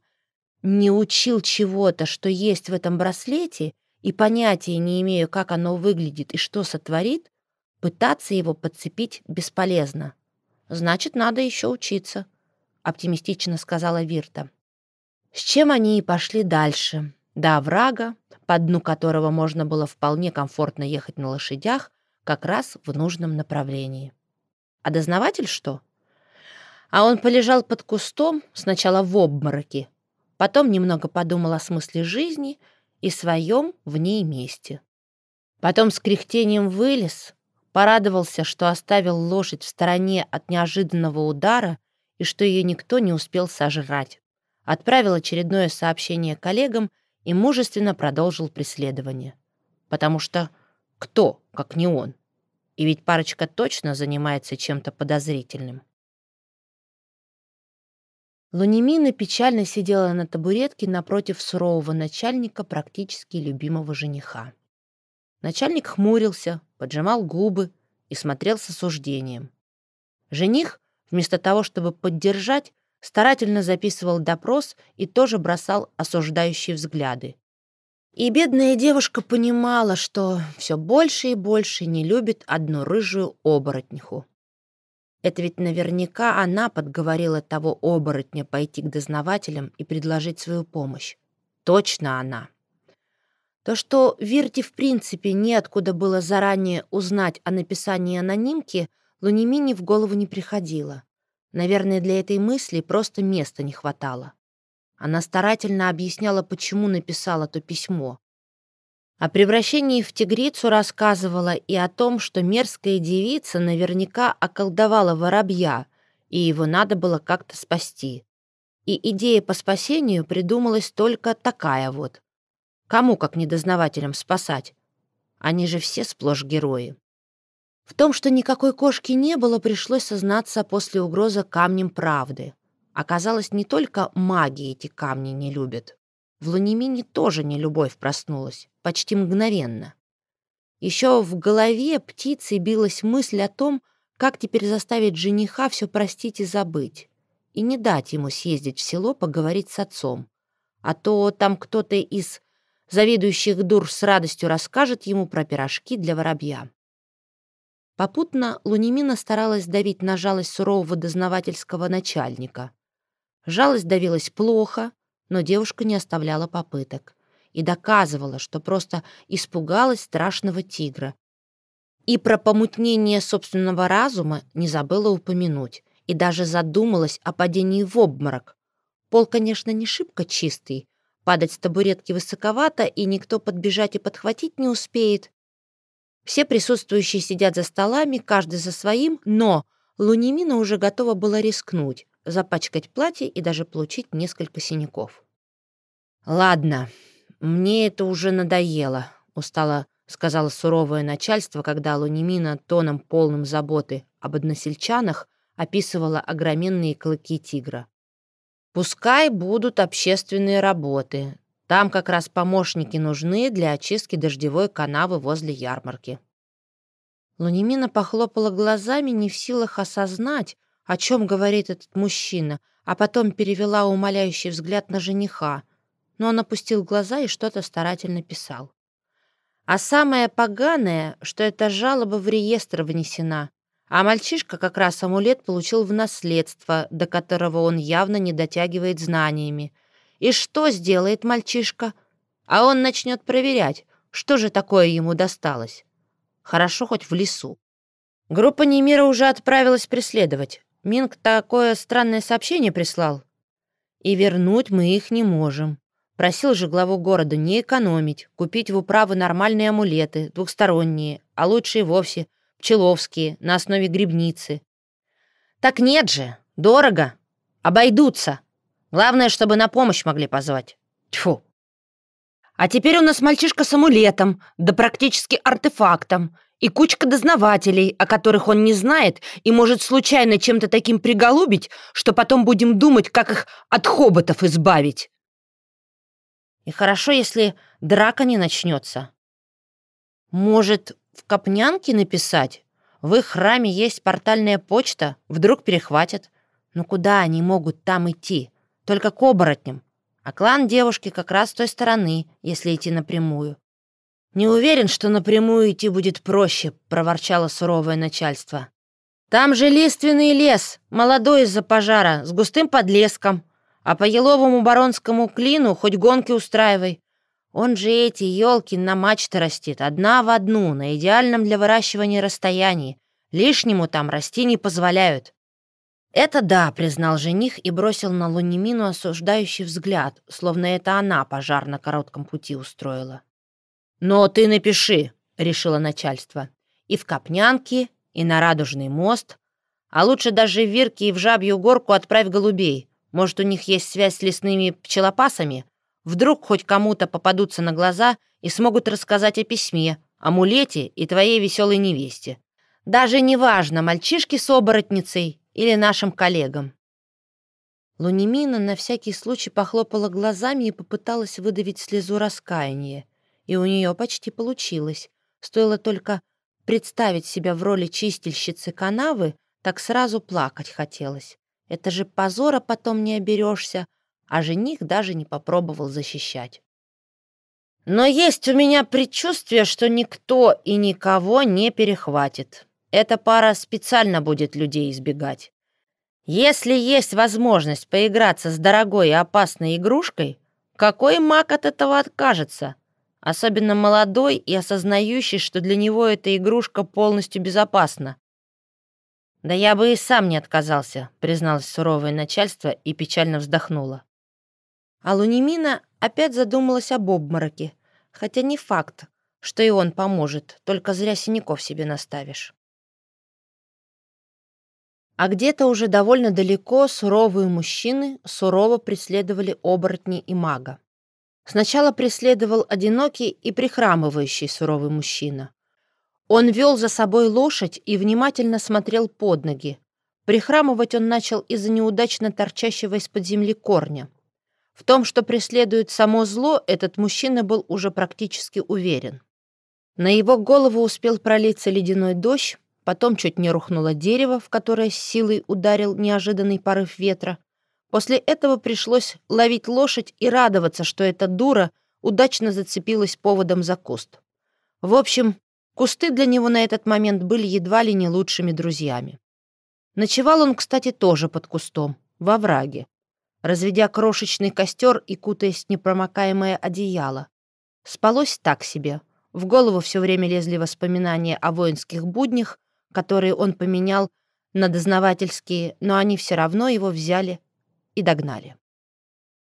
не учил чего-то, что есть в этом браслете, и понятия не имею, как оно выглядит и что сотворит, пытаться его подцепить бесполезно. Значит, надо еще учиться, оптимистично сказала Вирта. С чем они и пошли дальше, до оврага, по дну которого можно было вполне комфортно ехать на лошадях, как раз в нужном направлении. А дознаватель что? А он полежал под кустом, сначала в обмороке, потом немного подумал о смысле жизни и своем в ней месте. Потом с кряхтением вылез, порадовался, что оставил лошадь в стороне от неожиданного удара и что ее никто не успел сожрать. Отправил очередное сообщение коллегам и мужественно продолжил преследование. Потому что кто, как не он? И ведь парочка точно занимается чем-то подозрительным. Лунимина печально сидела на табуретке напротив сурового начальника, практически любимого жениха. Начальник хмурился, поджимал губы и смотрел с осуждением. Жених, вместо того, чтобы поддержать, старательно записывал допрос и тоже бросал осуждающие взгляды. И бедная девушка понимала, что все больше и больше не любит одну рыжую оборотниху. Это ведь наверняка она подговорила того оборотня пойти к дознавателям и предложить свою помощь. Точно она. То, что Вирте в принципе неоткуда было заранее узнать о написании анонимки, Лунимине в голову не приходило. Наверное, для этой мысли просто места не хватало. Она старательно объясняла, почему написала то письмо. О превращении в тигрицу рассказывала и о том, что мерзкая девица наверняка околдовала воробья, и его надо было как-то спасти. И идея по спасению придумалась только такая вот. Кому, как недознавателям, спасать? Они же все сплошь герои. В том, что никакой кошки не было, пришлось сознаться после угрозы камнем правды. Оказалось, не только маги эти камни не любят. В Лунимине тоже не любовь проснулась, почти мгновенно. Еще в голове птицы билась мысль о том, как теперь заставить жениха все простить и забыть, и не дать ему съездить в село поговорить с отцом. А то там кто-то из завидующих дур с радостью расскажет ему про пирожки для воробья. Попутно Лунимина старалась давить на жалость сурового дознавательского начальника. Жалость давилась плохо, но девушка не оставляла попыток и доказывала, что просто испугалась страшного тигра. И про помутнение собственного разума не забыла упомянуть, и даже задумалась о падении в обморок. Пол, конечно, не шибко чистый, падать с табуретки высоковато, и никто подбежать и подхватить не успеет. Все присутствующие сидят за столами, каждый за своим, но Лунимина уже готова была рискнуть, запачкать платье и даже получить несколько синяков. «Ладно, мне это уже надоело», — устало сказала суровое начальство, когда Лунимина тоном полным заботы об односельчанах описывала огроменные клыки тигра. «Пускай будут общественные работы. Там как раз помощники нужны для очистки дождевой канавы возле ярмарки». Лунимина похлопала глазами, не в силах осознать, о чем говорит этот мужчина, а потом перевела умоляющий взгляд на жениха, но он опустил глаза и что-то старательно писал. А самое поганое, что эта жалоба в реестр внесена, а мальчишка как раз амулет получил в наследство, до которого он явно не дотягивает знаниями. И что сделает мальчишка? А он начнет проверять, что же такое ему досталось. Хорошо хоть в лесу. Группа Немира уже отправилась преследовать. Минг такое странное сообщение прислал. И вернуть мы их не можем. Просил же главу города не экономить, купить в управы нормальные амулеты, двухсторонние, а лучше и вовсе пчеловские, на основе грибницы. Так нет же, дорого, обойдутся. Главное, чтобы на помощь могли позвать. Тьфу. А теперь у нас мальчишка с амулетом, да практически артефактом, и кучка дознавателей, о которых он не знает и может случайно чем-то таким приголубить, что потом будем думать, как их от хоботов избавить. И хорошо, если драка не начнется. Может, в Копнянке написать? В их храме есть портальная почта, вдруг перехватят. Ну куда они могут там идти? Только к оборотням. А клан девушки как раз с той стороны, если идти напрямую. «Не уверен, что напрямую идти будет проще», — проворчало суровое начальство. «Там же лиственный лес, молодой из-за пожара, с густым подлеском. А по еловому баронскому клину хоть гонки устраивай. Он же эти елки на мачте растит, одна в одну, на идеальном для выращивания расстоянии. Лишнему там расти не позволяют. «Это да», — признал жених и бросил на Лунимину осуждающий взгляд, словно это она пожар на коротком пути устроила. «Но ты напиши», — решило начальство. «И в Копнянке, и на Радужный мост, а лучше даже в Вирке и в Жабью горку отправь голубей. Может, у них есть связь с лесными пчелопасами? Вдруг хоть кому-то попадутся на глаза и смогут рассказать о письме, амулете и твоей веселой невесте. Даже неважно, мальчишки с оборотницей или нашим коллегам. Лунимина на всякий случай похлопала глазами и попыталась выдавить слезу раскаяния. И у нее почти получилось. Стоило только представить себя в роли чистильщицы канавы, так сразу плакать хотелось. Это же позора потом не оберешься, а жених даже не попробовал защищать. Но есть у меня предчувствие, что никто и никого не перехватит. Эта пара специально будет людей избегать. Если есть возможность поиграться с дорогой и опасной игрушкой, какой маг от этого откажется? Особенно молодой и осознающий, что для него эта игрушка полностью безопасна. «Да я бы и сам не отказался», — призналось суровое начальство и печально вздохнула. А Лунимина опять задумалась об обмороке, хотя не факт, что и он поможет, только зря синяков себе наставишь. А где-то уже довольно далеко суровые мужчины сурово преследовали оборотни и мага. Сначала преследовал одинокий и прихрамывающий суровый мужчина. Он вел за собой лошадь и внимательно смотрел под ноги. Прихрамывать он начал из-за неудачно торчащего из-под земли корня. В том, что преследует само зло, этот мужчина был уже практически уверен. На его голову успел пролиться ледяной дождь, Потом чуть не рухнуло дерево, в которое с силой ударил неожиданный порыв ветра. После этого пришлось ловить лошадь и радоваться, что эта дура удачно зацепилась поводом за куст. В общем, кусты для него на этот момент были едва ли не лучшими друзьями. Ночевал он, кстати, тоже под кустом, во враге, разведя крошечный костер и кутаясь в непромокаемое одеяло. Спалось так себе. В голову все время лезли воспоминания о воинских буднях, которые он поменял на дознавательские, но они все равно его взяли и догнали.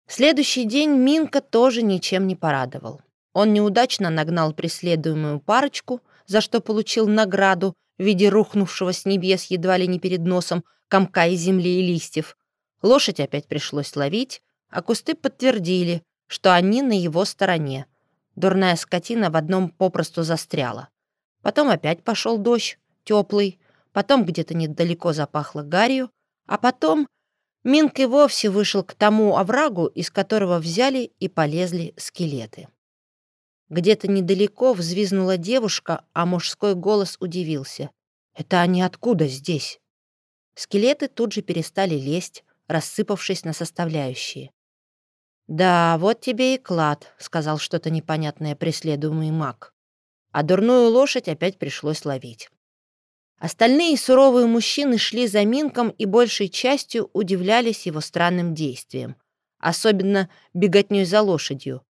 Следующий день Минка тоже ничем не порадовал. Он неудачно нагнал преследуемую парочку, за что получил награду в виде рухнувшего с небес едва ли не перед носом комка из земли и листьев. Лошадь опять пришлось ловить, а кусты подтвердили, что они на его стороне. Дурная скотина в одном попросту застряла. Потом опять пошел дождь, теплый, потом где-то недалеко запахло гарью, а потом Минк и вовсе вышел к тому оврагу, из которого взяли и полезли скелеты. Где-то недалеко взвизнула девушка, а мужской голос удивился. «Это они откуда здесь?» Скелеты тут же перестали лезть, рассыпавшись на составляющие. «Да, вот тебе и клад», — сказал что-то непонятное преследуемый маг. А дурную лошадь опять пришлось ловить. Остальные суровые мужчины шли за Минком и большей частью удивлялись его странным действиям, особенно беготней за лошадью.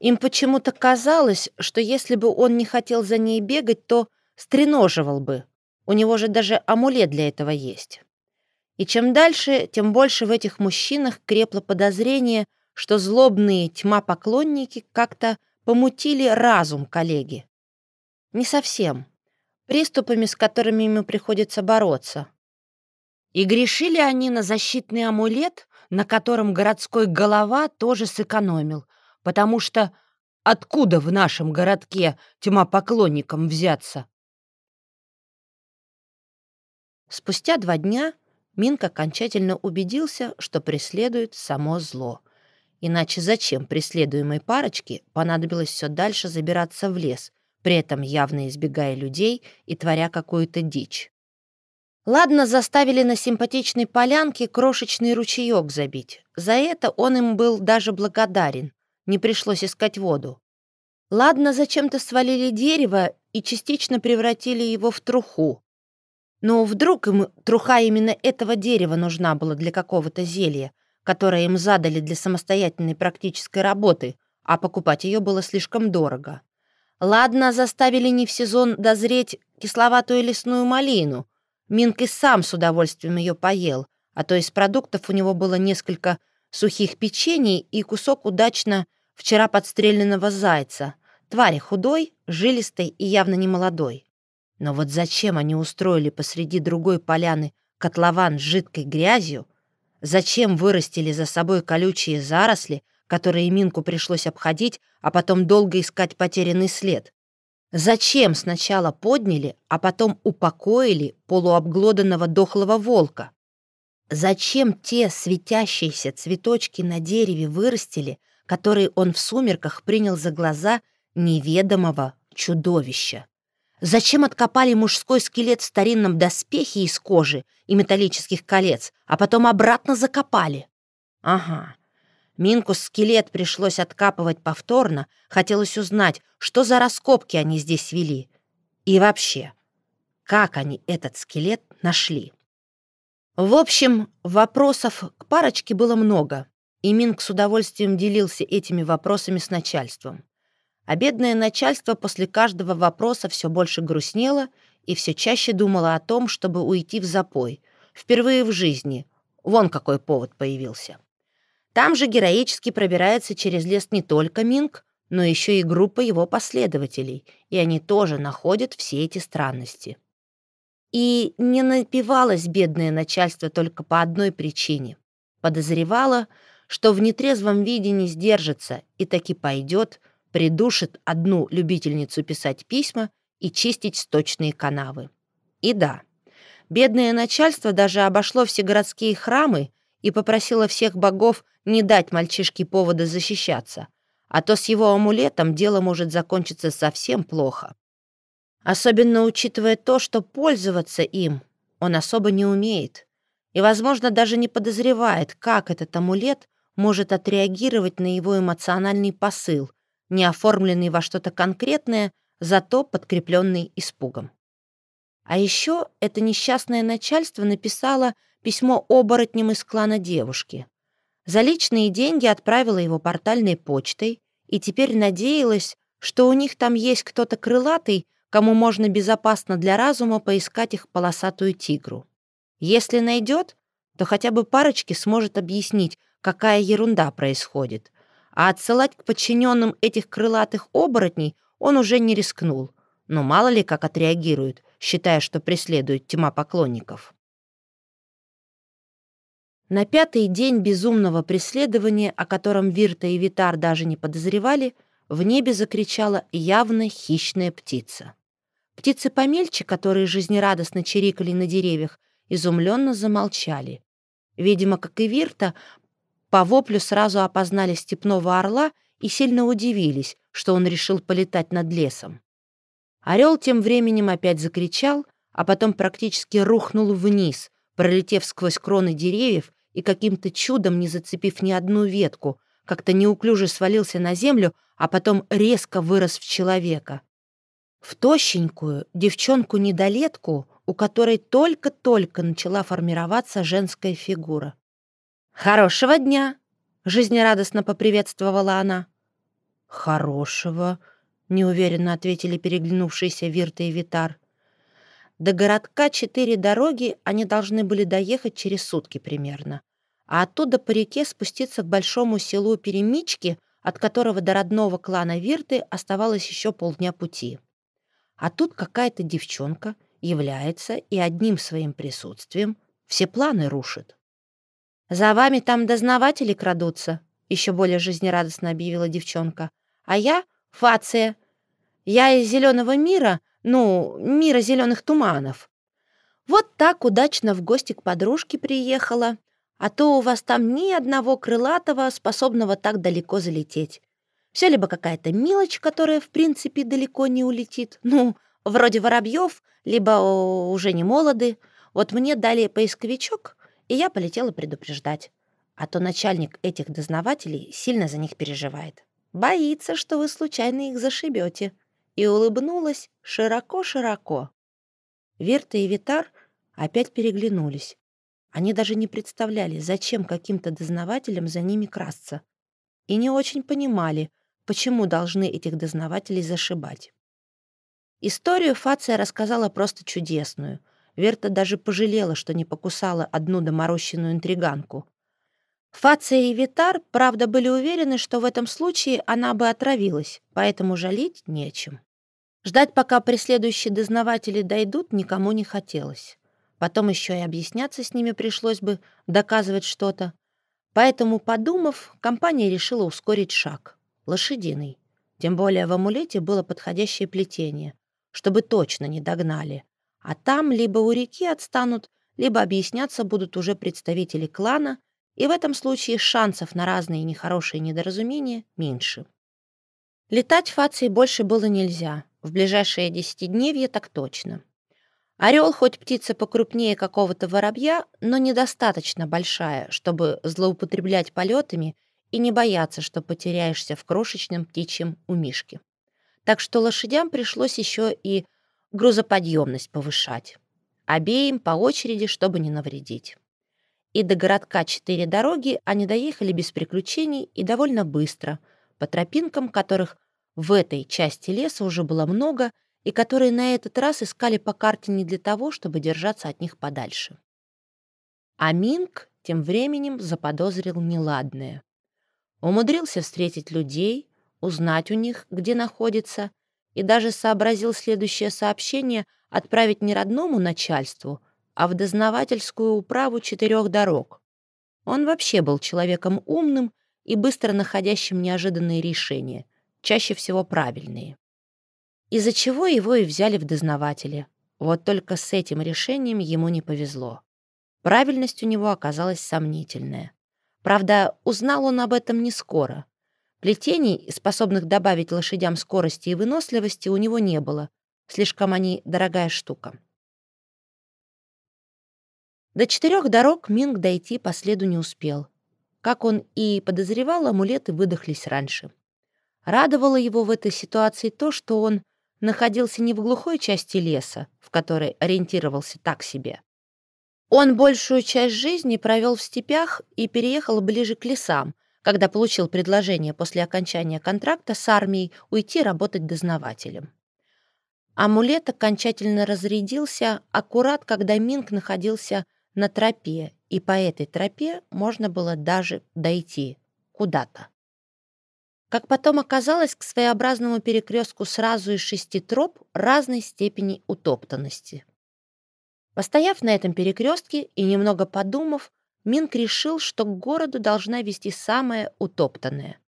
Им почему-то казалось, что если бы он не хотел за ней бегать, то стреноживал бы. У него же даже амулет для этого есть. И чем дальше, тем больше в этих мужчинах крепло подозрение, что злобные тьма-поклонники как-то помутили разум коллеги. Не совсем приступами, с которыми ему приходится бороться. И грешили они на защитный амулет, на котором городской голова тоже сэкономил, потому что откуда в нашем городке тьма поклонникам взяться? Спустя два дня Минк окончательно убедился, что преследует само зло. Иначе зачем преследуемой парочке понадобилось все дальше забираться в лес, при этом явно избегая людей и творя какую-то дичь. Ладно, заставили на симпатичной полянке крошечный ручеек забить. За это он им был даже благодарен. Не пришлось искать воду. Ладно, зачем-то свалили дерево и частично превратили его в труху. Но вдруг им труха именно этого дерева нужна была для какого-то зелья, которое им задали для самостоятельной практической работы, а покупать ее было слишком дорого. Ладно, заставили не в сезон дозреть кисловатую лесную малину. Минк и сам с удовольствием ее поел, а то из продуктов у него было несколько сухих печений и кусок удачно вчера подстреленного зайца. Твари худой, жилистой и явно не молодой. Но вот зачем они устроили посреди другой поляны котлован с жидкой грязью? Зачем вырастили за собой колючие заросли, которые Минку пришлось обходить, а потом долго искать потерянный след. Зачем сначала подняли, а потом упокоили полуобглоданного дохлого волка? Зачем те светящиеся цветочки на дереве вырастили, которые он в сумерках принял за глаза неведомого чудовища? Зачем откопали мужской скелет в старинном доспехе из кожи и металлических колец, а потом обратно закопали? Ага, Минку скелет пришлось откапывать повторно, хотелось узнать, что за раскопки они здесь вели. И вообще, как они этот скелет нашли. В общем, вопросов к парочке было много, и Минк с удовольствием делился этими вопросами с начальством. А бедное начальство после каждого вопроса все больше грустнело и все чаще думало о том, чтобы уйти в запой. Впервые в жизни. Вон какой повод появился. Там же героически пробирается через лес не только Минг, но еще и группа его последователей, и они тоже находят все эти странности. И не напивалось бедное начальство только по одной причине. Подозревало, что в нетрезвом виде не сдержится и таки пойдет, придушит одну любительницу писать письма и чистить сточные канавы. И да, бедное начальство даже обошло все городские храмы и попросило всех богов не дать мальчишке повода защищаться, а то с его амулетом дело может закончиться совсем плохо. Особенно учитывая то, что пользоваться им он особо не умеет и, возможно, даже не подозревает, как этот амулет может отреагировать на его эмоциональный посыл, не оформленный во что-то конкретное, зато подкрепленный испугом. А еще это несчастное начальство написало письмо оборотням из клана девушки. За личные деньги отправила его портальной почтой и теперь надеялась, что у них там есть кто-то крылатый, кому можно безопасно для разума поискать их полосатую тигру. Если найдет, то хотя бы парочке сможет объяснить, какая ерунда происходит. А отсылать к подчиненным этих крылатых оборотней он уже не рискнул. Но мало ли как отреагируют, считая, что преследует тьма поклонников. На пятый день безумного преследования, о котором Вирта и Витар даже не подозревали, в небе закричала явно хищная птица. Птицы помельче, которые жизнерадостно чирикали на деревьях, изумленно замолчали. Видимо, как и Вирта, по воплю сразу опознали степного орла и сильно удивились, что он решил полетать над лесом. Орел тем временем опять закричал, а потом практически рухнул вниз, пролетев сквозь кроны деревьев и каким-то чудом, не зацепив ни одну ветку, как-то неуклюже свалился на землю, а потом резко вырос в человека. В тощенькую девчонку-недолетку, у которой только-только начала формироваться женская фигура. «Хорошего дня!» — жизнерадостно поприветствовала она. «Хорошего!» — неуверенно ответили переглянувшиеся Вирта и Витар. До городка четыре дороги они должны были доехать через сутки примерно, а оттуда по реке спуститься к большому селу Перемички, от которого до родного клана Вирты оставалось еще полдня пути. А тут какая-то девчонка является и одним своим присутствием все планы рушит. «За вами там дознаватели крадутся», — еще более жизнерадостно объявила девчонка. «А я — Фация. Я из зеленого мира, ну, мира зеленых туманов. Вот так удачно в гости к подружке приехала, а то у вас там ни одного крылатого, способного так далеко залететь. Все либо какая-то мелочь, которая, в принципе, далеко не улетит, ну, вроде воробьев, либо уже не молоды. Вот мне дали поисковичок, и я полетела предупреждать. А то начальник этих дознавателей сильно за них переживает. Боится, что вы случайно их зашибете и улыбнулась широко-широко. Верта и Витар опять переглянулись. Они даже не представляли, зачем каким-то дознавателям за ними красться. И не очень понимали, почему должны этих дознавателей зашибать. Историю Фация рассказала просто чудесную. Верта даже пожалела, что не покусала одну доморощенную интриганку. Фация и Витар, правда, были уверены, что в этом случае она бы отравилась, поэтому жалеть нечем. Ждать, пока преследующие дознаватели дойдут, никому не хотелось. Потом еще и объясняться с ними пришлось бы, доказывать что-то. Поэтому, подумав, компания решила ускорить шаг. Лошадиный. Тем более в амулете было подходящее плетение, чтобы точно не догнали. А там либо у реки отстанут, либо объясняться будут уже представители клана, и в этом случае шансов на разные нехорошие недоразумения меньше. Летать Фации больше было нельзя, в ближайшие десятидневье так точно. Орел хоть птица покрупнее какого-то воробья, но недостаточно большая, чтобы злоупотреблять полетами и не бояться, что потеряешься в крошечном птичьем умишке. Так что лошадям пришлось еще и грузоподъемность повышать. Обеим по очереди, чтобы не навредить. И до городка четыре дороги они доехали без приключений и довольно быстро, по тропинкам, которых в этой части леса уже было много, и которые на этот раз искали по карте не для того, чтобы держаться от них подальше. А Минг тем временем заподозрил неладное. Умудрился встретить людей, узнать у них, где находится, и даже сообразил следующее сообщение отправить не родному начальству, а в дознавательскую управу четырех дорог. Он вообще был человеком умным и быстро находящим неожиданные решения, чаще всего правильные из-за чего его и взяли в дознаватели. Вот только с этим решением ему не повезло. Правильность у него оказалась сомнительная. Правда, узнал он об этом не скоро. Плетений, способных добавить лошадям скорости и выносливости, у него не было. Слишком они дорогая штука. До четырех дорог Минг дойти по следу не успел. Как он и подозревал, амулеты выдохлись раньше. Радовало его в этой ситуации то, что он находился не в глухой части леса, в которой ориентировался так себе. Он большую часть жизни провел в степях и переехал ближе к лесам, когда получил предложение после окончания контракта с армией уйти работать дознавателем. Амулет окончательно разрядился аккурат, когда Минг находился на тропе, и по этой тропе можно было даже дойти куда-то. Как потом оказалось, к своеобразному перекрестку сразу из шести троп разной степени утоптанности. Постояв на этом перекрестке и немного подумав, Минк решил, что к городу должна вести самая утоптанная.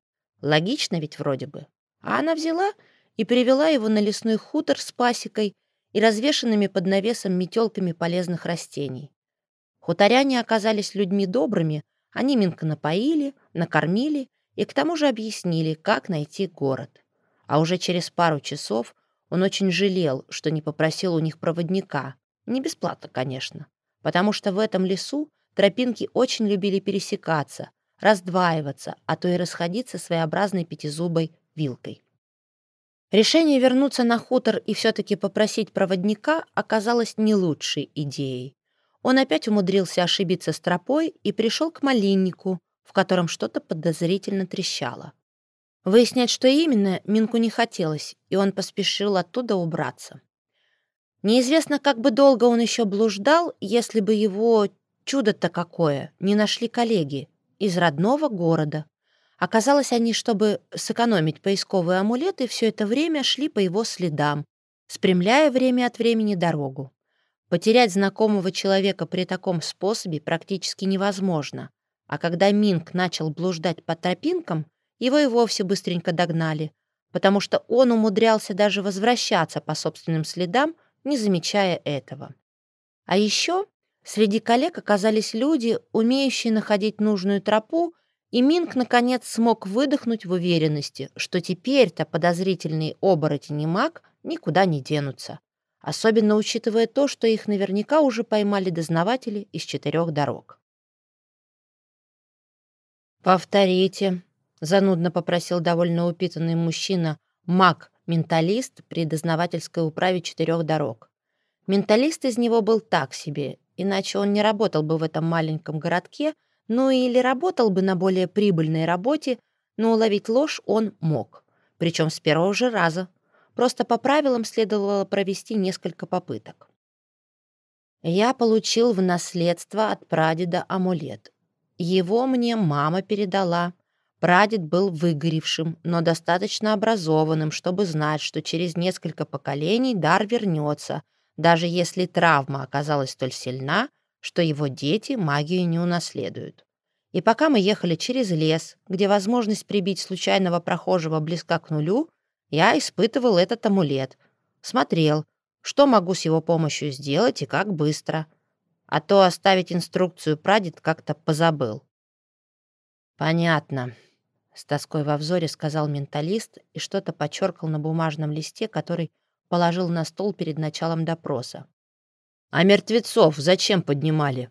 Логично ведь вроде бы. А она взяла и привела его на лесной хутор с пасекой и развешенными под навесом метелками полезных растений. Хуторяне оказались людьми добрыми, они Минка напоили, накормили и к тому же объяснили, как найти город. А уже через пару часов он очень жалел, что не попросил у них проводника. Не бесплатно, конечно, потому что в этом лесу тропинки очень любили пересекаться, раздваиваться, а то и расходиться своеобразной пятизубой вилкой. Решение вернуться на хутор и все-таки попросить проводника оказалось не лучшей идеей. Он опять умудрился ошибиться с тропой и пришел к малиннику, в котором что-то подозрительно трещало. Выяснять, что именно, Минку не хотелось, и он поспешил оттуда убраться. Неизвестно, как бы долго он еще блуждал, если бы его чудо-то какое не нашли коллеги из родного города. Оказалось, они, чтобы сэкономить поисковые амулеты, все это время шли по его следам, спрямляя время от времени дорогу. Потерять знакомого человека при таком способе практически невозможно. А когда Минг начал блуждать по тропинкам, его и вовсе быстренько догнали, потому что он умудрялся даже возвращаться по собственным следам, не замечая этого. А еще среди коллег оказались люди, умеющие находить нужную тропу, и Минг наконец смог выдохнуть в уверенности, что теперь-то подозрительный оборотень и маг никуда не денутся, особенно учитывая то, что их наверняка уже поймали дознаватели из четырех дорог. «Повторите», — занудно попросил довольно упитанный мужчина, маг-менталист при дознавательской управе четырех дорог. Менталист из него был так себе, иначе он не работал бы в этом маленьком городке, ну или работал бы на более прибыльной работе, но уловить ложь он мог. причем с первого же раза. Просто по правилам следовало провести несколько попыток. Я получил в наследство от прадеда амулет. Его мне мама передала. Прадед был выгоревшим, но достаточно образованным, чтобы знать, что через несколько поколений дар вернется, даже если травма оказалась столь сильна, что его дети магию не унаследуют. И пока мы ехали через лес, где возможность прибить случайного прохожего близка к нулю, я испытывал этот амулет. Смотрел, что могу с его помощью сделать и как быстро. А то оставить инструкцию прадед как-то позабыл. «Понятно», — с тоской во взоре сказал менталист и что-то подчеркал на бумажном листе, который положил на стол перед началом допроса. «А мертвецов зачем поднимали?»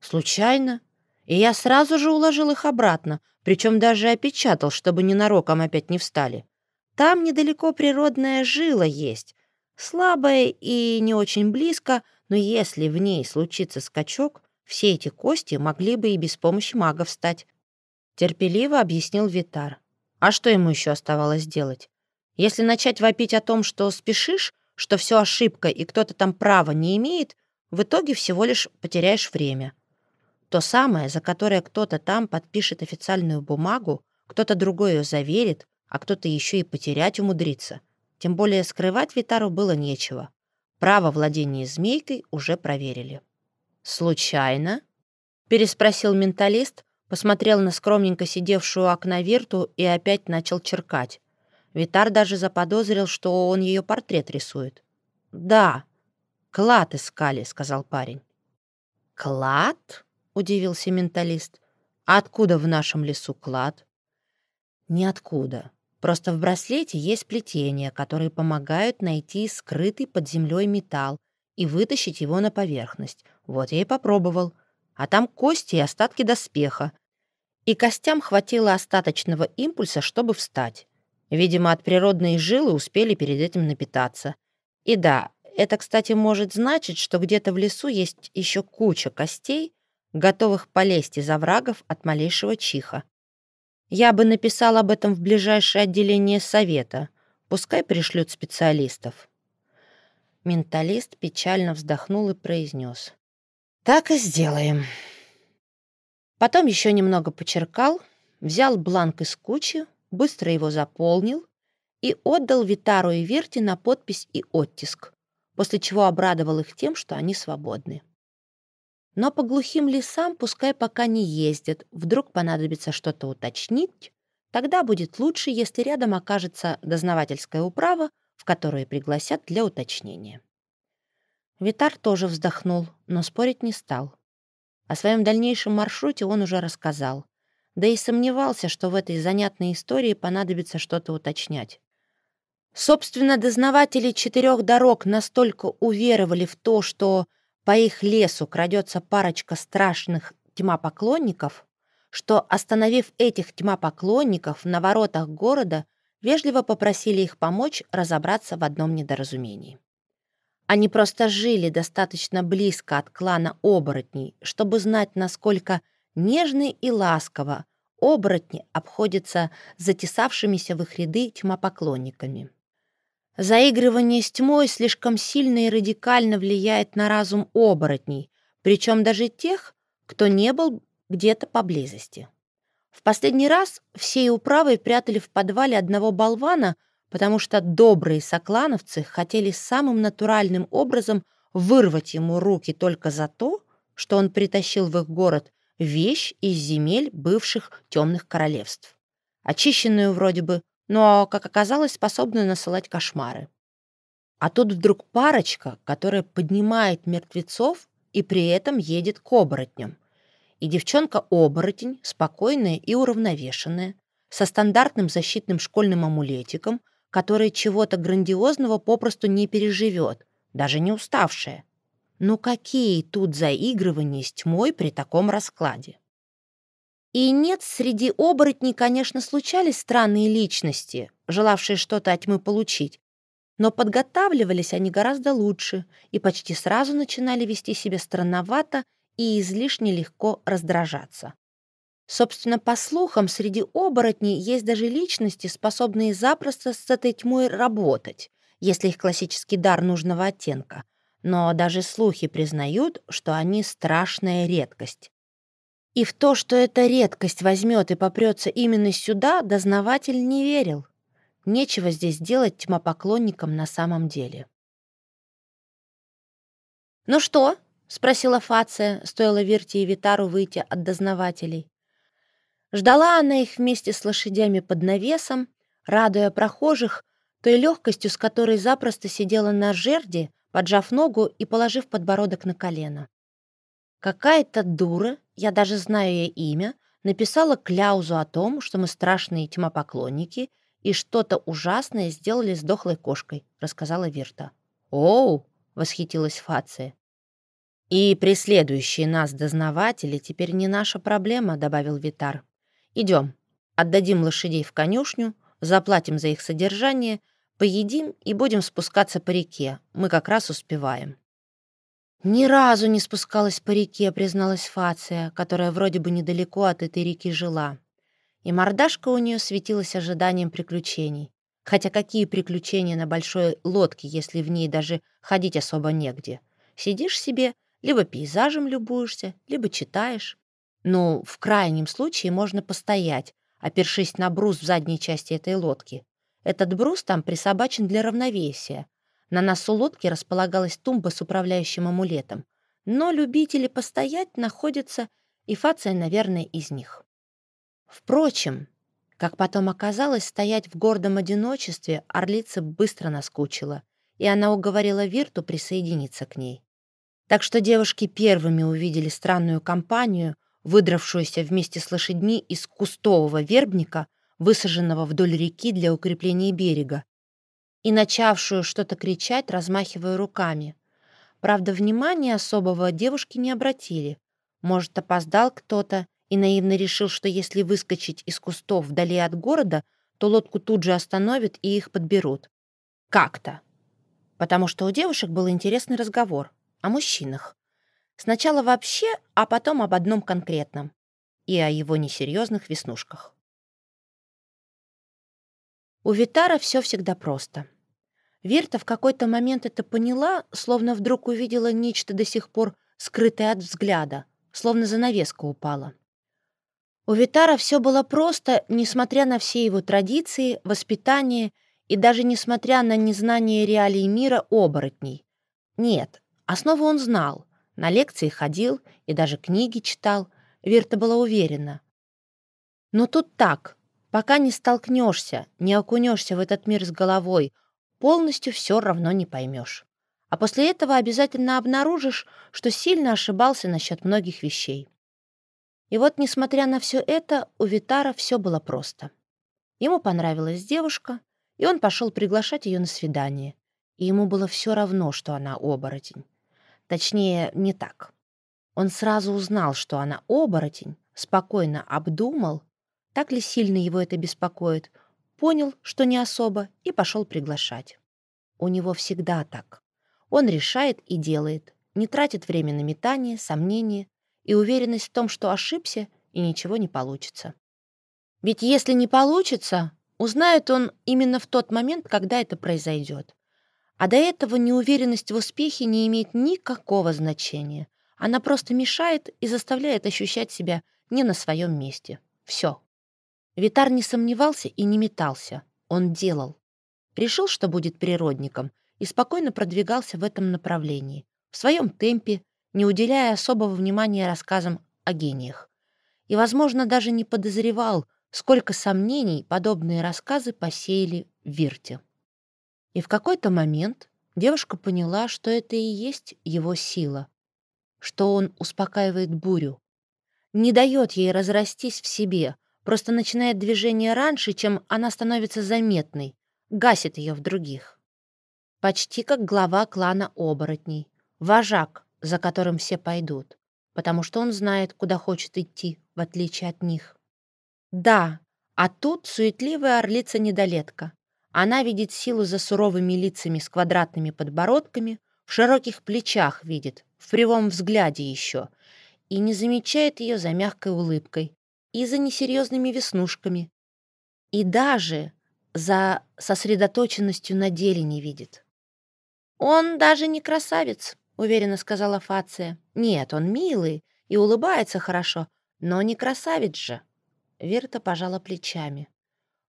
«Случайно. И я сразу же уложил их обратно, причем даже опечатал, чтобы ненароком опять не встали. Там недалеко природная жила есть, слабая и не очень близко, но если в ней случится скачок, все эти кости могли бы и без помощи мага встать. Терпеливо объяснил Витар. А что ему еще оставалось делать? Если начать вопить о том, что спешишь, что все ошибка и кто-то там права не имеет, в итоге всего лишь потеряешь время. То самое, за которое кто-то там подпишет официальную бумагу, кто-то другой ее заверит, а кто-то еще и потерять умудрится. Тем более скрывать Витару было нечего. Право владения змейкой уже проверили. «Случайно?» — переспросил менталист, посмотрел на скромненько сидевшую окна Вирту и опять начал черкать. Витар даже заподозрил, что он ее портрет рисует. «Да, клад искали», — сказал парень. «Клад?» — удивился менталист. «А откуда в нашем лесу клад?» «Ниоткуда. Просто в браслете есть плетения, которые помогают найти скрытый под землей металл и вытащить его на поверхность. Вот я и попробовал а там кости и остатки доспеха. И костям хватило остаточного импульса, чтобы встать. Видимо, от природной жилы успели перед этим напитаться. И да, это, кстати, может значить, что где-то в лесу есть еще куча костей, готовых полезть из оврагов от малейшего чиха. Я бы написал об этом в ближайшее отделение совета. Пускай пришлют специалистов. Менталист печально вздохнул и произнес. «Так и сделаем». Потом еще немного почеркал, взял бланк из кучи, быстро его заполнил и отдал Витару и Верте на подпись и оттиск, после чего обрадовал их тем, что они свободны. Но по глухим лесам пускай пока не ездят, вдруг понадобится что-то уточнить, тогда будет лучше, если рядом окажется дознавательская управа, в которую пригласят для уточнения. Витар тоже вздохнул, но спорить не стал. О своем дальнейшем маршруте он уже рассказал. Да и сомневался, что в этой занятной истории понадобится что-то уточнять. Собственно, дознаватели четырех дорог настолько уверовали в то, что по их лесу крадется парочка страшных тьма-поклонников, что, остановив этих тьма-поклонников на воротах города, вежливо попросили их помочь разобраться в одном недоразумении. Они просто жили достаточно близко от клана оборотней, чтобы знать, насколько нежно и ласково оборотни обходятся затесавшимися в их ряды тьмопоклонниками. Заигрывание с тьмой слишком сильно и радикально влияет на разум оборотней, причем даже тех, кто не был где-то поблизости. В последний раз всей управой прятали в подвале одного болвана, потому что добрые соклановцы хотели самым натуральным образом вырвать ему руки только за то, что он притащил в их город вещь из земель бывших темных королевств. Очищенную вроде бы, но, как оказалось, способную насылать кошмары. А тут вдруг парочка, которая поднимает мертвецов и при этом едет к оборотням. И девчонка-оборотень, спокойная и уравновешенная, со стандартным защитным школьным амулетиком — который чего-то грандиозного попросту не переживет, даже не уставшая. Ну какие тут заигрывания с тьмой при таком раскладе? И нет, среди оборотней, конечно, случались странные личности, желавшие что-то от тьмы получить, но подготавливались они гораздо лучше и почти сразу начинали вести себя странновато и излишне легко раздражаться. Собственно, по слухам, среди оборотней есть даже личности, способные запросто с этой тьмой работать, если их классический дар нужного оттенка. Но даже слухи признают, что они страшная редкость. И в то, что эта редкость возьмет и попрется именно сюда, дознаватель не верил. Нечего здесь делать тьмопоклонникам на самом деле. «Ну что?» — спросила Фация, стоило Вирте и Витару выйти от дознавателей. Ждала она их вместе с лошадями под навесом, радуя прохожих той легкостью, с которой запросто сидела на жерди, поджав ногу и положив подбородок на колено. Какая-то дура, я даже знаю ее имя, написала кляузу о том, что мы страшные тьмопоклонники и что-то ужасное сделали с дохлой кошкой, рассказала Вирта. «Оу!» — восхитилась Фация. «И преследующие нас дознаватели теперь не наша проблема», — добавил Витар. Идем, отдадим лошадей в конюшню, заплатим за их содержание, поедим и будем спускаться по реке. Мы как раз успеваем». «Ни разу не спускалась по реке», — призналась Фация, которая вроде бы недалеко от этой реки жила. И мордашка у нее светилась ожиданием приключений. Хотя какие приключения на большой лодке, если в ней даже ходить особо негде? Сидишь себе, либо пейзажем любуешься, либо читаешь. Ну, в крайнем случае можно постоять, опершись на брус в задней части этой лодки. Этот брус там присобачен для равновесия. На носу лодки располагалась тумба с управляющим амулетом. Но любители постоять находятся, и Фация, наверное, из них. Впрочем, как потом оказалось, стоять в гордом одиночестве орлица быстро наскучила, и она уговорила Вирту присоединиться к ней. Так что девушки первыми увидели странную компанию, выдравшуюся вместе с лошадьми из кустового вербника, высаженного вдоль реки для укрепления берега, и начавшую что-то кричать, размахивая руками. Правда, внимания особого девушки не обратили. Может, опоздал кто-то и наивно решил, что если выскочить из кустов вдали от города, то лодку тут же остановят и их подберут. Как-то. Потому что у девушек был интересный разговор о мужчинах. Сначала вообще, а потом об одном конкретном. И о его несерьезных веснушках. У Витара все всегда просто. Вирта в какой-то момент это поняла, словно вдруг увидела нечто до сих пор скрытое от взгляда, словно занавеска упала. У Витара все было просто, несмотря на все его традиции, воспитание и даже несмотря на незнание реалий мира оборотней. Нет, основу он знал, на лекции ходил и даже книги читал. Верта была уверена. Но тут так, пока не столкнешься, не окунешься в этот мир с головой, полностью все равно не поймешь. А после этого обязательно обнаружишь, что сильно ошибался насчет многих вещей. И вот, несмотря на все это, у Витара все было просто. Ему понравилась девушка, и он пошел приглашать ее на свидание. И ему было все равно, что она оборотень. Точнее, не так. Он сразу узнал, что она оборотень, спокойно обдумал, так ли сильно его это беспокоит, понял, что не особо, и пошел приглашать. У него всегда так. Он решает и делает, не тратит время на метание, сомнения и уверенность в том, что ошибся и ничего не получится. Ведь если не получится, узнает он именно в тот момент, когда это произойдет. А до этого неуверенность в успехе не имеет никакого значения. Она просто мешает и заставляет ощущать себя не на своем месте. Все. Витар не сомневался и не метался. Он делал. Решил, что будет природником, и спокойно продвигался в этом направлении, в своем темпе, не уделяя особого внимания рассказам о гениях. И, возможно, даже не подозревал, сколько сомнений подобные рассказы посеяли в Вирте. И в какой-то момент девушка поняла, что это и есть его сила, что он успокаивает бурю, не дает ей разрастись в себе, просто начинает движение раньше, чем она становится заметной, гасит ее в других. Почти как глава клана оборотней, вожак, за которым все пойдут, потому что он знает, куда хочет идти, в отличие от них. Да, а тут суетливая орлица-недолетка, она видит силу за суровыми лицами с квадратными подбородками, в широких плечах видит, в кривом взгляде еще, и не замечает ее за мягкой улыбкой, и за несерьезными веснушками. И даже за сосредоточенностью на деле не видит. «Он даже не красавец», — уверенно сказала Фация. «Нет, он милый и улыбается хорошо, но не красавец же». Верта пожала плечами.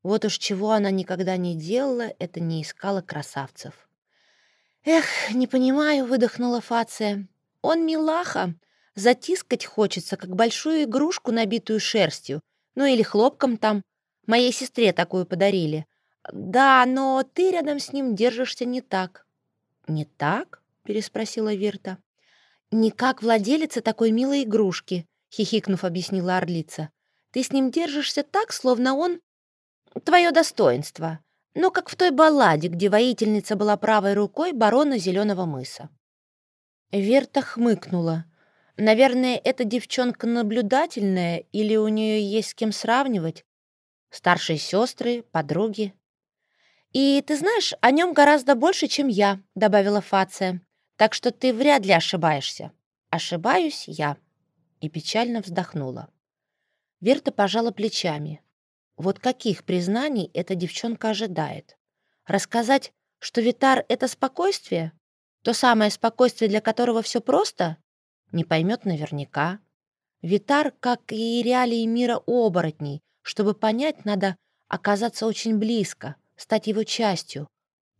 Вот уж чего она никогда не делала, это не искала красавцев. «Эх, не понимаю», — выдохнула Фация. «Он милаха. Затискать хочется, как большую игрушку, набитую шерстью. Ну или хлопком там. Моей сестре такую подарили. Да, но ты рядом с ним держишься не так». «Не так?» — переспросила Вирта. «Не как владелица такой милой игрушки», — хихикнув, объяснила Орлица. «Ты с ним держишься так, словно он твое достоинство, но как в той балладе, где воительница была правой рукой барона Зеленого мыса». Верта хмыкнула. «Наверное, эта девчонка наблюдательная или у нее есть с кем сравнивать? Старшие сестры, подруги?» «И ты знаешь, о нем гораздо больше, чем я», — добавила Фация. «Так что ты вряд ли ошибаешься». «Ошибаюсь я». И печально вздохнула. Верта пожала плечами. Вот каких признаний эта девчонка ожидает? Рассказать, что Витар — это спокойствие? То самое спокойствие, для которого все просто? Не поймет наверняка. Витар, как и реалии мира оборотней, чтобы понять, надо оказаться очень близко — стать его частью,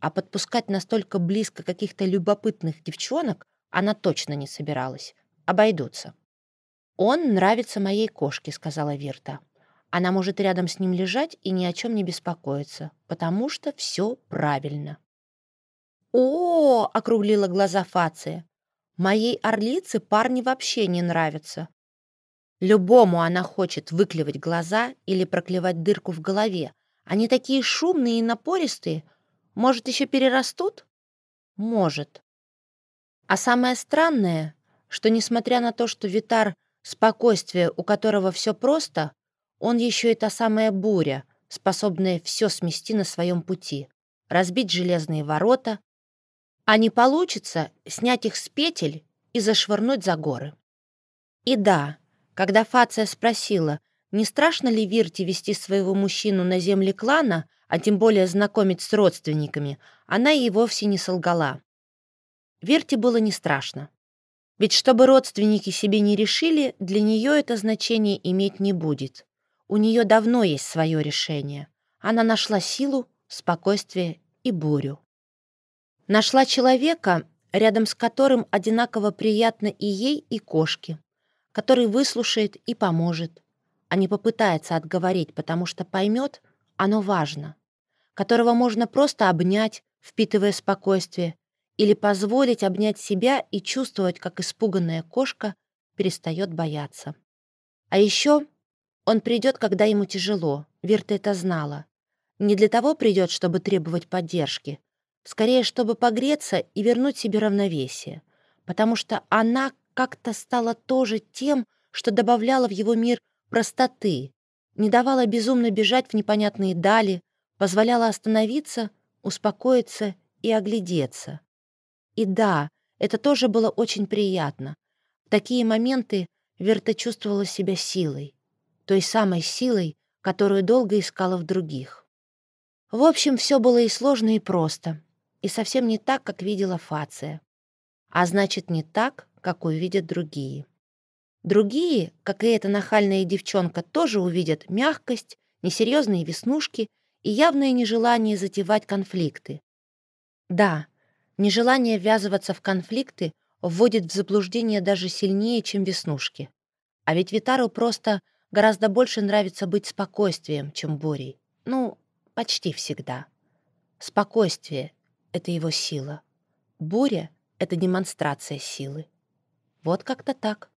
а подпускать настолько близко каких-то любопытных девчонок она точно не собиралась. Обойдутся. «Он нравится моей кошке», — сказала Вирта. «Она может рядом с ним лежать и ни о чем не беспокоиться, потому что все правильно». «О!» — округлила глаза Фация. «Моей орлице парни вообще не нравятся. Любому она хочет выклевать глаза или проклевать дырку в голове, они такие шумные и напористые. Может, еще перерастут? Может. А самое странное, что, несмотря на то, что Витар — спокойствие, у которого все просто, он еще и та самая буря, способная все смести на своем пути, разбить железные ворота, а не получится снять их с петель и зашвырнуть за горы. И да, когда Фация спросила, не страшно ли Вирте вести своего мужчину на земли клана, а тем более знакомить с родственниками, она и вовсе не солгала. Вирте было не страшно. Ведь чтобы родственники себе не решили, для нее это значение иметь не будет. У нее давно есть свое решение. Она нашла силу, спокойствие и бурю. Нашла человека, рядом с которым одинаково приятно и ей, и кошке, который выслушает и поможет, а не попытается отговорить, потому что поймет, оно важно, которого можно просто обнять, впитывая спокойствие, или позволить обнять себя и чувствовать, как испуганная кошка перестает бояться. А еще он придет, когда ему тяжело, Вирта это знала. Не для того придет, чтобы требовать поддержки, скорее, чтобы погреться и вернуть себе равновесие, потому что она как-то стала тоже тем, что добавляла в его мир простоты, не давала безумно бежать в непонятные дали, позволяла остановиться, успокоиться и оглядеться. И да, это тоже было очень приятно. В такие моменты Верта чувствовала себя силой, той самой силой, которую долго искала в других. В общем, все было и сложно, и просто, и совсем не так, как видела Фация. А значит, не так, как увидят другие. Другие, как и эта нахальная девчонка, тоже увидят мягкость, несерьезные веснушки и явное нежелание затевать конфликты. Да, нежелание ввязываться в конфликты вводит в заблуждение даже сильнее, чем веснушки. А ведь Витару просто гораздо больше нравится быть спокойствием, чем бурей. Ну, почти всегда. Спокойствие — это его сила. Буря — это демонстрация силы. Вот как-то так.